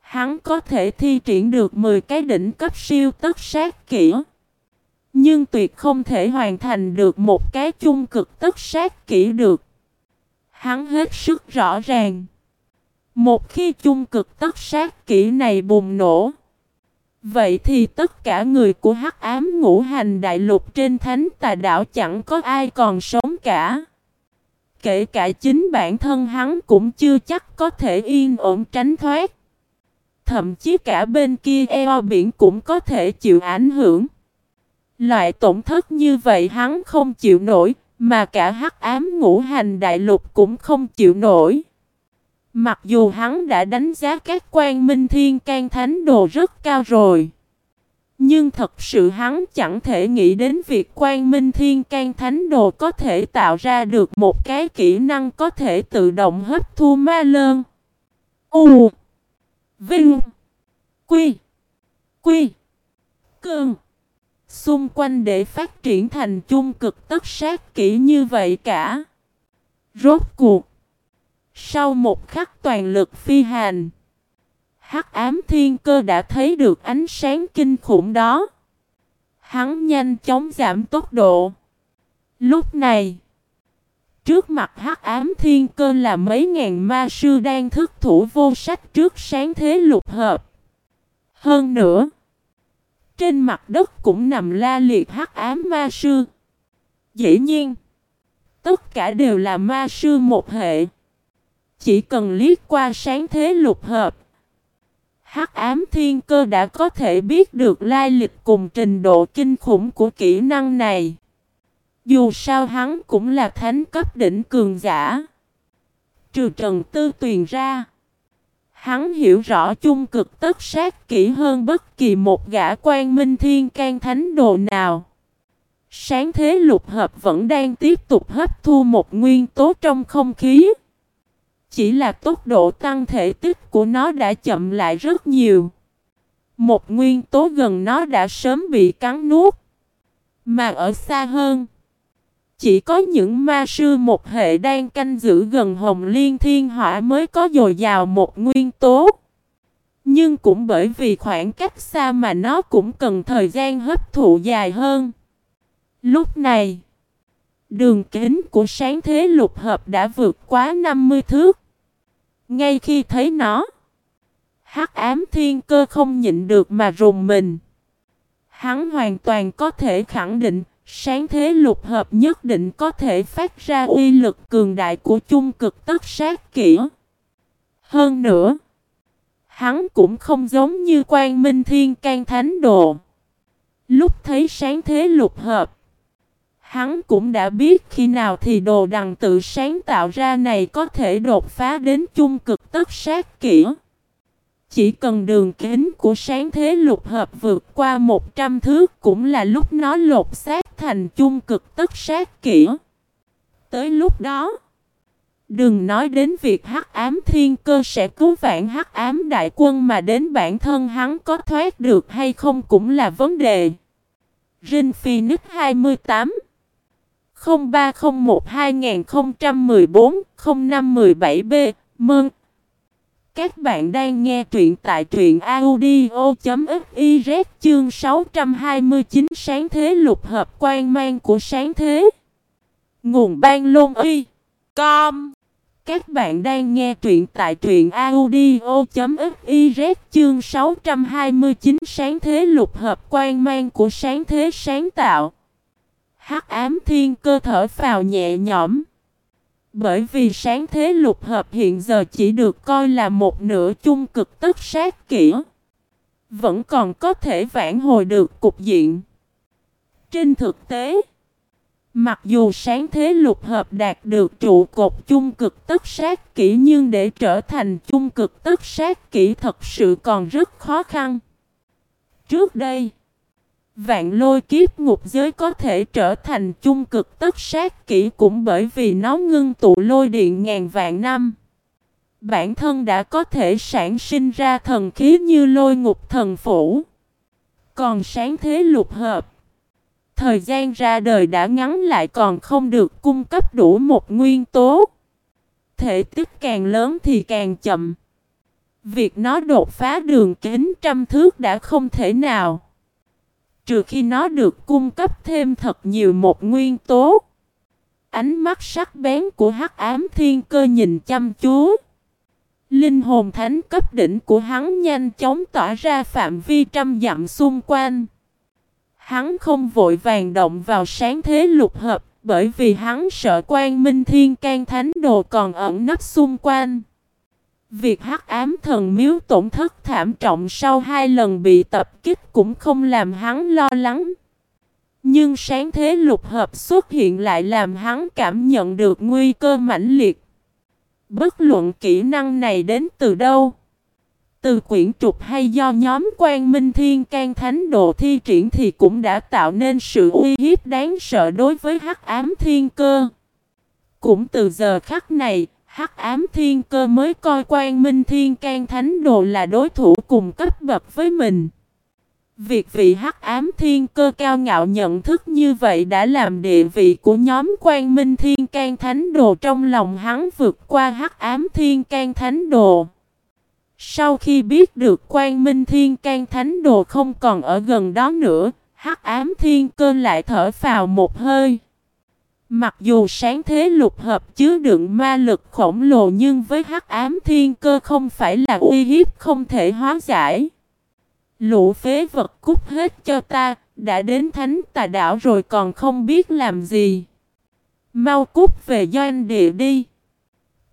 hắn có thể thi triển được 10 cái đỉnh cấp siêu tất sát kỹ. Nhưng tuyệt không thể hoàn thành được một cái chung cực tất sát kỹ được. Hắn hết sức rõ ràng. Một khi chung cực tất sát kỹ này bùng nổ, vậy thì tất cả người của hắc ám ngũ hành đại lục trên thánh tà đảo chẳng có ai còn sống cả. Kể cả chính bản thân hắn cũng chưa chắc có thể yên ổn tránh thoát. Thậm chí cả bên kia eo biển cũng có thể chịu ảnh hưởng. Loại tổn thất như vậy hắn không chịu nổi, mà cả hắc ám ngũ hành đại lục cũng không chịu nổi. Mặc dù hắn đã đánh giá các quan minh thiên can thánh đồ rất cao rồi. Nhưng thật sự hắn chẳng thể nghĩ đến việc quan minh thiên can thánh đồ có thể tạo ra được một cái kỹ năng có thể tự động hấp thu ma lơn. U, Vinh, Quy Quy, Cơn Xung quanh để phát triển thành chung cực tất sát kỹ như vậy cả. Rốt cuộc sau một khắc toàn lực phi hành, Hắc ám thiên cơ đã thấy được ánh sáng kinh khủng đó. Hắn nhanh chóng giảm tốc độ. Lúc này, trước mặt Hắc ám thiên cơ là mấy ngàn ma sư đang thức thủ vô sách trước sáng thế lục hợp. Hơn nữa, trên mặt đất cũng nằm la liệt Hắc ám ma sư. Dĩ nhiên, tất cả đều là ma sư một hệ. Chỉ cần liếc qua sáng thế lục hợp, Hắc ám thiên cơ đã có thể biết được lai lịch cùng trình độ kinh khủng của kỹ năng này. Dù sao hắn cũng là thánh cấp đỉnh cường giả. Trừ Trần Tư Tuyền ra. Hắn hiểu rõ chung cực tất sát kỹ hơn bất kỳ một gã quan minh thiên can thánh đồ nào. Sáng thế lục hợp vẫn đang tiếp tục hấp thu một nguyên tố trong không khí. Chỉ là tốc độ tăng thể tích của nó đã chậm lại rất nhiều. Một nguyên tố gần nó đã sớm bị cắn nuốt. Mà ở xa hơn, chỉ có những ma sư một hệ đang canh giữ gần hồng liên thiên hỏa mới có dồi dào một nguyên tố. Nhưng cũng bởi vì khoảng cách xa mà nó cũng cần thời gian hấp thụ dài hơn. Lúc này, đường kính của sáng thế lục hợp đã vượt quá 50 thước. Ngay khi thấy nó, hắc ám thiên cơ không nhịn được mà rùng mình. Hắn hoàn toàn có thể khẳng định, sáng thế lục hợp nhất định có thể phát ra uy lực cường đại của chung cực tất sát kỹ. Hơn nữa, hắn cũng không giống như quan minh thiên can thánh đồ. Lúc thấy sáng thế lục hợp, Hắn cũng đã biết khi nào thì đồ đằng tự sáng tạo ra này có thể đột phá đến chung cực tất sát kỹ. Chỉ cần đường kính của sáng thế lục hợp vượt qua 100 thước cũng là lúc nó lột xác thành chung cực tất sát kỹ. Tới lúc đó, đừng nói đến việc hắc ám thiên cơ sẽ cứu vãn hắc ám đại quân mà đến bản thân hắn có thoát được hay không cũng là vấn đề. Rin Phoenix 28 0301-2014-0517B Mơn Các bạn đang nghe truyện tại truyện audio.fiz chương 629 sáng thế lục hợp quan mang của sáng thế. Nguồn ban lôn y. Com. Các bạn đang nghe truyện tại truyện audio.fiz chương 629 sáng thế lục hợp quan mang của sáng thế sáng tạo. Hắc ám thiên cơ thở phào nhẹ nhõm. Bởi vì sáng thế lục hợp hiện giờ chỉ được coi là một nửa chung cực tất sát kỹ. Vẫn còn có thể vãn hồi được cục diện. Trên thực tế, mặc dù sáng thế lục hợp đạt được trụ cột chung cực tất sát kỹ nhưng để trở thành chung cực tất sát kỹ thật sự còn rất khó khăn. Trước đây, Vạn lôi kiếp ngục giới có thể trở thành chung cực tất sát kỹ cũng bởi vì nó ngưng tụ lôi điện ngàn vạn năm. Bản thân đã có thể sản sinh ra thần khí như lôi ngục thần phủ. Còn sáng thế lục hợp. Thời gian ra đời đã ngắn lại còn không được cung cấp đủ một nguyên tố. Thể tích càng lớn thì càng chậm. Việc nó đột phá đường kính trăm thước đã không thể nào. Trừ khi nó được cung cấp thêm thật nhiều một nguyên tố. Ánh mắt sắc bén của hắc ám thiên cơ nhìn chăm chú. Linh hồn thánh cấp đỉnh của hắn nhanh chóng tỏa ra phạm vi trăm dặm xung quanh. Hắn không vội vàng động vào sáng thế lục hợp, bởi vì hắn sợ quan minh thiên can thánh đồ còn ẩn nấp xung quanh. Việc hắc ám thần miếu tổn thất thảm trọng sau hai lần bị tập kích cũng không làm hắn lo lắng. Nhưng sáng thế lục hợp xuất hiện lại làm hắn cảm nhận được nguy cơ mãnh liệt. Bất luận kỹ năng này đến từ đâu. Từ quyển trục hay do nhóm quan minh thiên can thánh độ thi triển thì cũng đã tạo nên sự uy hiếp đáng sợ đối với hắc ám thiên cơ. Cũng từ giờ khắc này, Hắc ám thiên cơ mới coi quan minh thiên can thánh đồ là đối thủ cùng cấp bậc với mình. Việc vị hắc ám thiên cơ cao ngạo nhận thức như vậy đã làm địa vị của nhóm quan minh thiên can thánh đồ trong lòng hắn vượt qua hắc ám thiên can thánh đồ. Sau khi biết được quan minh thiên can thánh đồ không còn ở gần đó nữa, hắc ám thiên cơ lại thở vào một hơi. Mặc dù sáng thế lục hợp chứa đựng ma lực khổng lồ nhưng với hắc ám thiên cơ không phải là uy hiếp không thể hóa giải. Lũ phế vật cút hết cho ta, đã đến thánh tà đảo rồi còn không biết làm gì. Mau cút về doanh địa đi.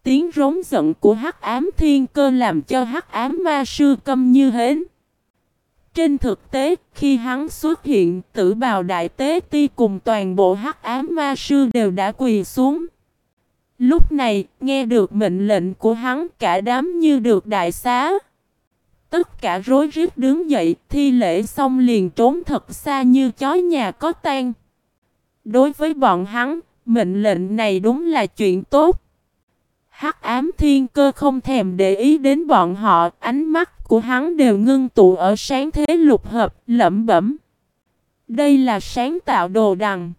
Tiếng rống giận của hắc ám thiên cơ làm cho hắc ám ma sư câm như hến. Trên thực tế, khi hắn xuất hiện, tử bào đại tế ti cùng toàn bộ hắc ám ma sư đều đã quỳ xuống. Lúc này, nghe được mệnh lệnh của hắn cả đám như được đại xá. Tất cả rối rít đứng dậy, thi lễ xong liền trốn thật xa như chó nhà có tan. Đối với bọn hắn, mệnh lệnh này đúng là chuyện tốt. Hắc ám thiên cơ không thèm để ý đến bọn họ, ánh mắt của hắn đều ngưng tụ ở sáng thế lục hợp, lẩm bẩm. Đây là sáng tạo đồ đằng.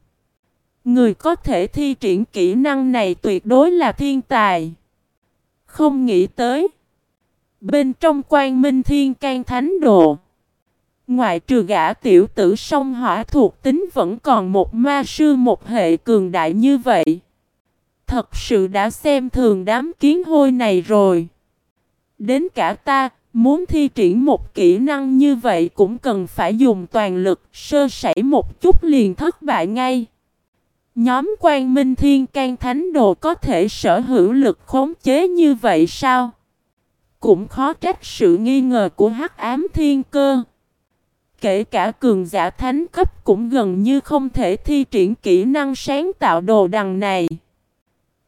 Người có thể thi triển kỹ năng này tuyệt đối là thiên tài. Không nghĩ tới. Bên trong quan minh thiên can thánh đồ. Ngoại trừ gã tiểu tử sông hỏa thuộc tính vẫn còn một ma sư một hệ cường đại như vậy thật sự đã xem thường đám kiến hôi này rồi. Đến cả ta, muốn thi triển một kỹ năng như vậy cũng cần phải dùng toàn lực, sơ sẩy một chút liền thất bại ngay. Nhóm quan minh thiên can thánh đồ có thể sở hữu lực khống chế như vậy sao? Cũng khó trách sự nghi ngờ của hắc ám thiên cơ. Kể cả cường giả thánh cấp cũng gần như không thể thi triển kỹ năng sáng tạo đồ đằng này.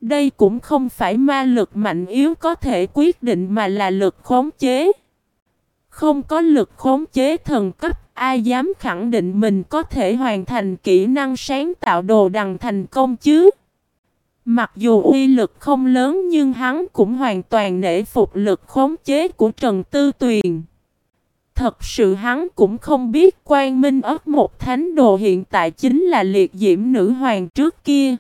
Đây cũng không phải ma lực mạnh yếu có thể quyết định mà là lực khống chế. Không có lực khống chế thần cấp, ai dám khẳng định mình có thể hoàn thành kỹ năng sáng tạo đồ đằng thành công chứ? Mặc dù uy lực không lớn nhưng hắn cũng hoàn toàn nể phục lực khống chế của Trần Tư Tuyền. Thật sự hắn cũng không biết quan minh ấp một thánh đồ hiện tại chính là liệt diễm nữ hoàng trước kia.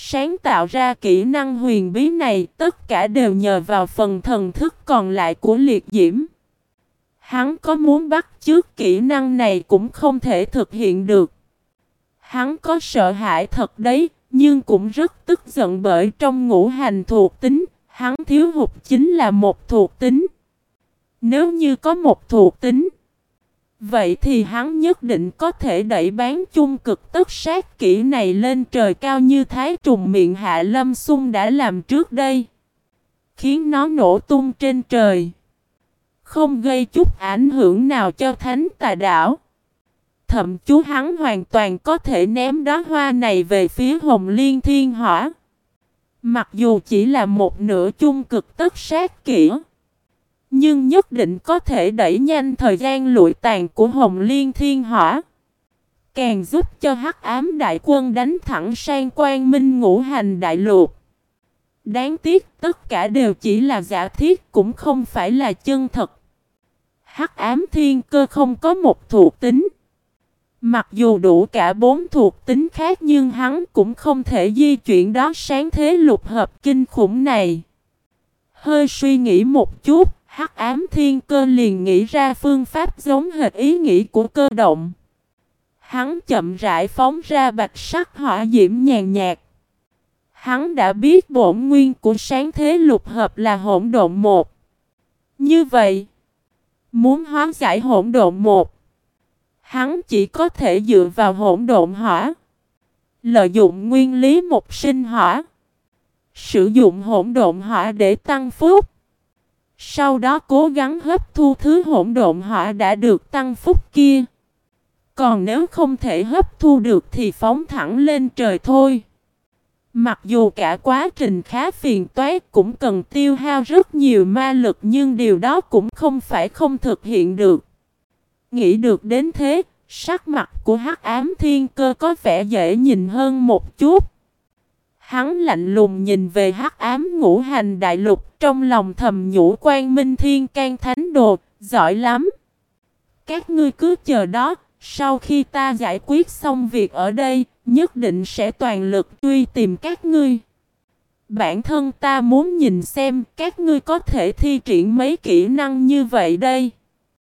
Sáng tạo ra kỹ năng huyền bí này tất cả đều nhờ vào phần thần thức còn lại của liệt diễm. Hắn có muốn bắt chước kỹ năng này cũng không thể thực hiện được. Hắn có sợ hãi thật đấy, nhưng cũng rất tức giận bởi trong ngũ hành thuộc tính, hắn thiếu hụt chính là một thuộc tính. Nếu như có một thuộc tính, Vậy thì hắn nhất định có thể đẩy bán chung cực tất sát kỹ này lên trời cao như thái trùng miệng hạ lâm sung đã làm trước đây. Khiến nó nổ tung trên trời. Không gây chút ảnh hưởng nào cho thánh tà đảo. Thậm chú hắn hoàn toàn có thể ném đóa hoa này về phía hồng liên thiên hỏa. Mặc dù chỉ là một nửa chung cực tất sát kỹ. Nhưng nhất định có thể đẩy nhanh thời gian lụi tàn của hồng liên thiên hỏa. Càng giúp cho hắc ám đại quân đánh thẳng sang quan minh ngũ hành đại lục. Đáng tiếc tất cả đều chỉ là giả thiết cũng không phải là chân thật. Hắc ám thiên cơ không có một thuộc tính. Mặc dù đủ cả bốn thuộc tính khác nhưng hắn cũng không thể di chuyển đó sáng thế lục hợp kinh khủng này. Hơi suy nghĩ một chút, hắc ám thiên cơ liền nghĩ ra phương pháp giống hệt ý nghĩ của cơ động. Hắn chậm rãi phóng ra bạch sắc hỏa diễm nhàn nhạt. Hắn đã biết bổn nguyên của sáng thế lục hợp là hỗn độn một. Như vậy, muốn hóa giải hỗn độn một, hắn chỉ có thể dựa vào hỗn độn hỏa. Lợi dụng nguyên lý một sinh hỏa. Sử dụng hỗn độn hỏa để tăng phúc. Sau đó cố gắng hấp thu thứ hỗn độn hỏa đã được tăng phúc kia. Còn nếu không thể hấp thu được thì phóng thẳng lên trời thôi. Mặc dù cả quá trình khá phiền toái cũng cần tiêu hao rất nhiều ma lực nhưng điều đó cũng không phải không thực hiện được. Nghĩ được đến thế, sắc mặt của hắc ám thiên cơ có vẻ dễ nhìn hơn một chút. Hắn lạnh lùng nhìn về hắc ám ngũ hành đại lục trong lòng thầm nhủ quan minh thiên can thánh đồ, giỏi lắm. Các ngươi cứ chờ đó, sau khi ta giải quyết xong việc ở đây, nhất định sẽ toàn lực truy tìm các ngươi. Bản thân ta muốn nhìn xem các ngươi có thể thi triển mấy kỹ năng như vậy đây.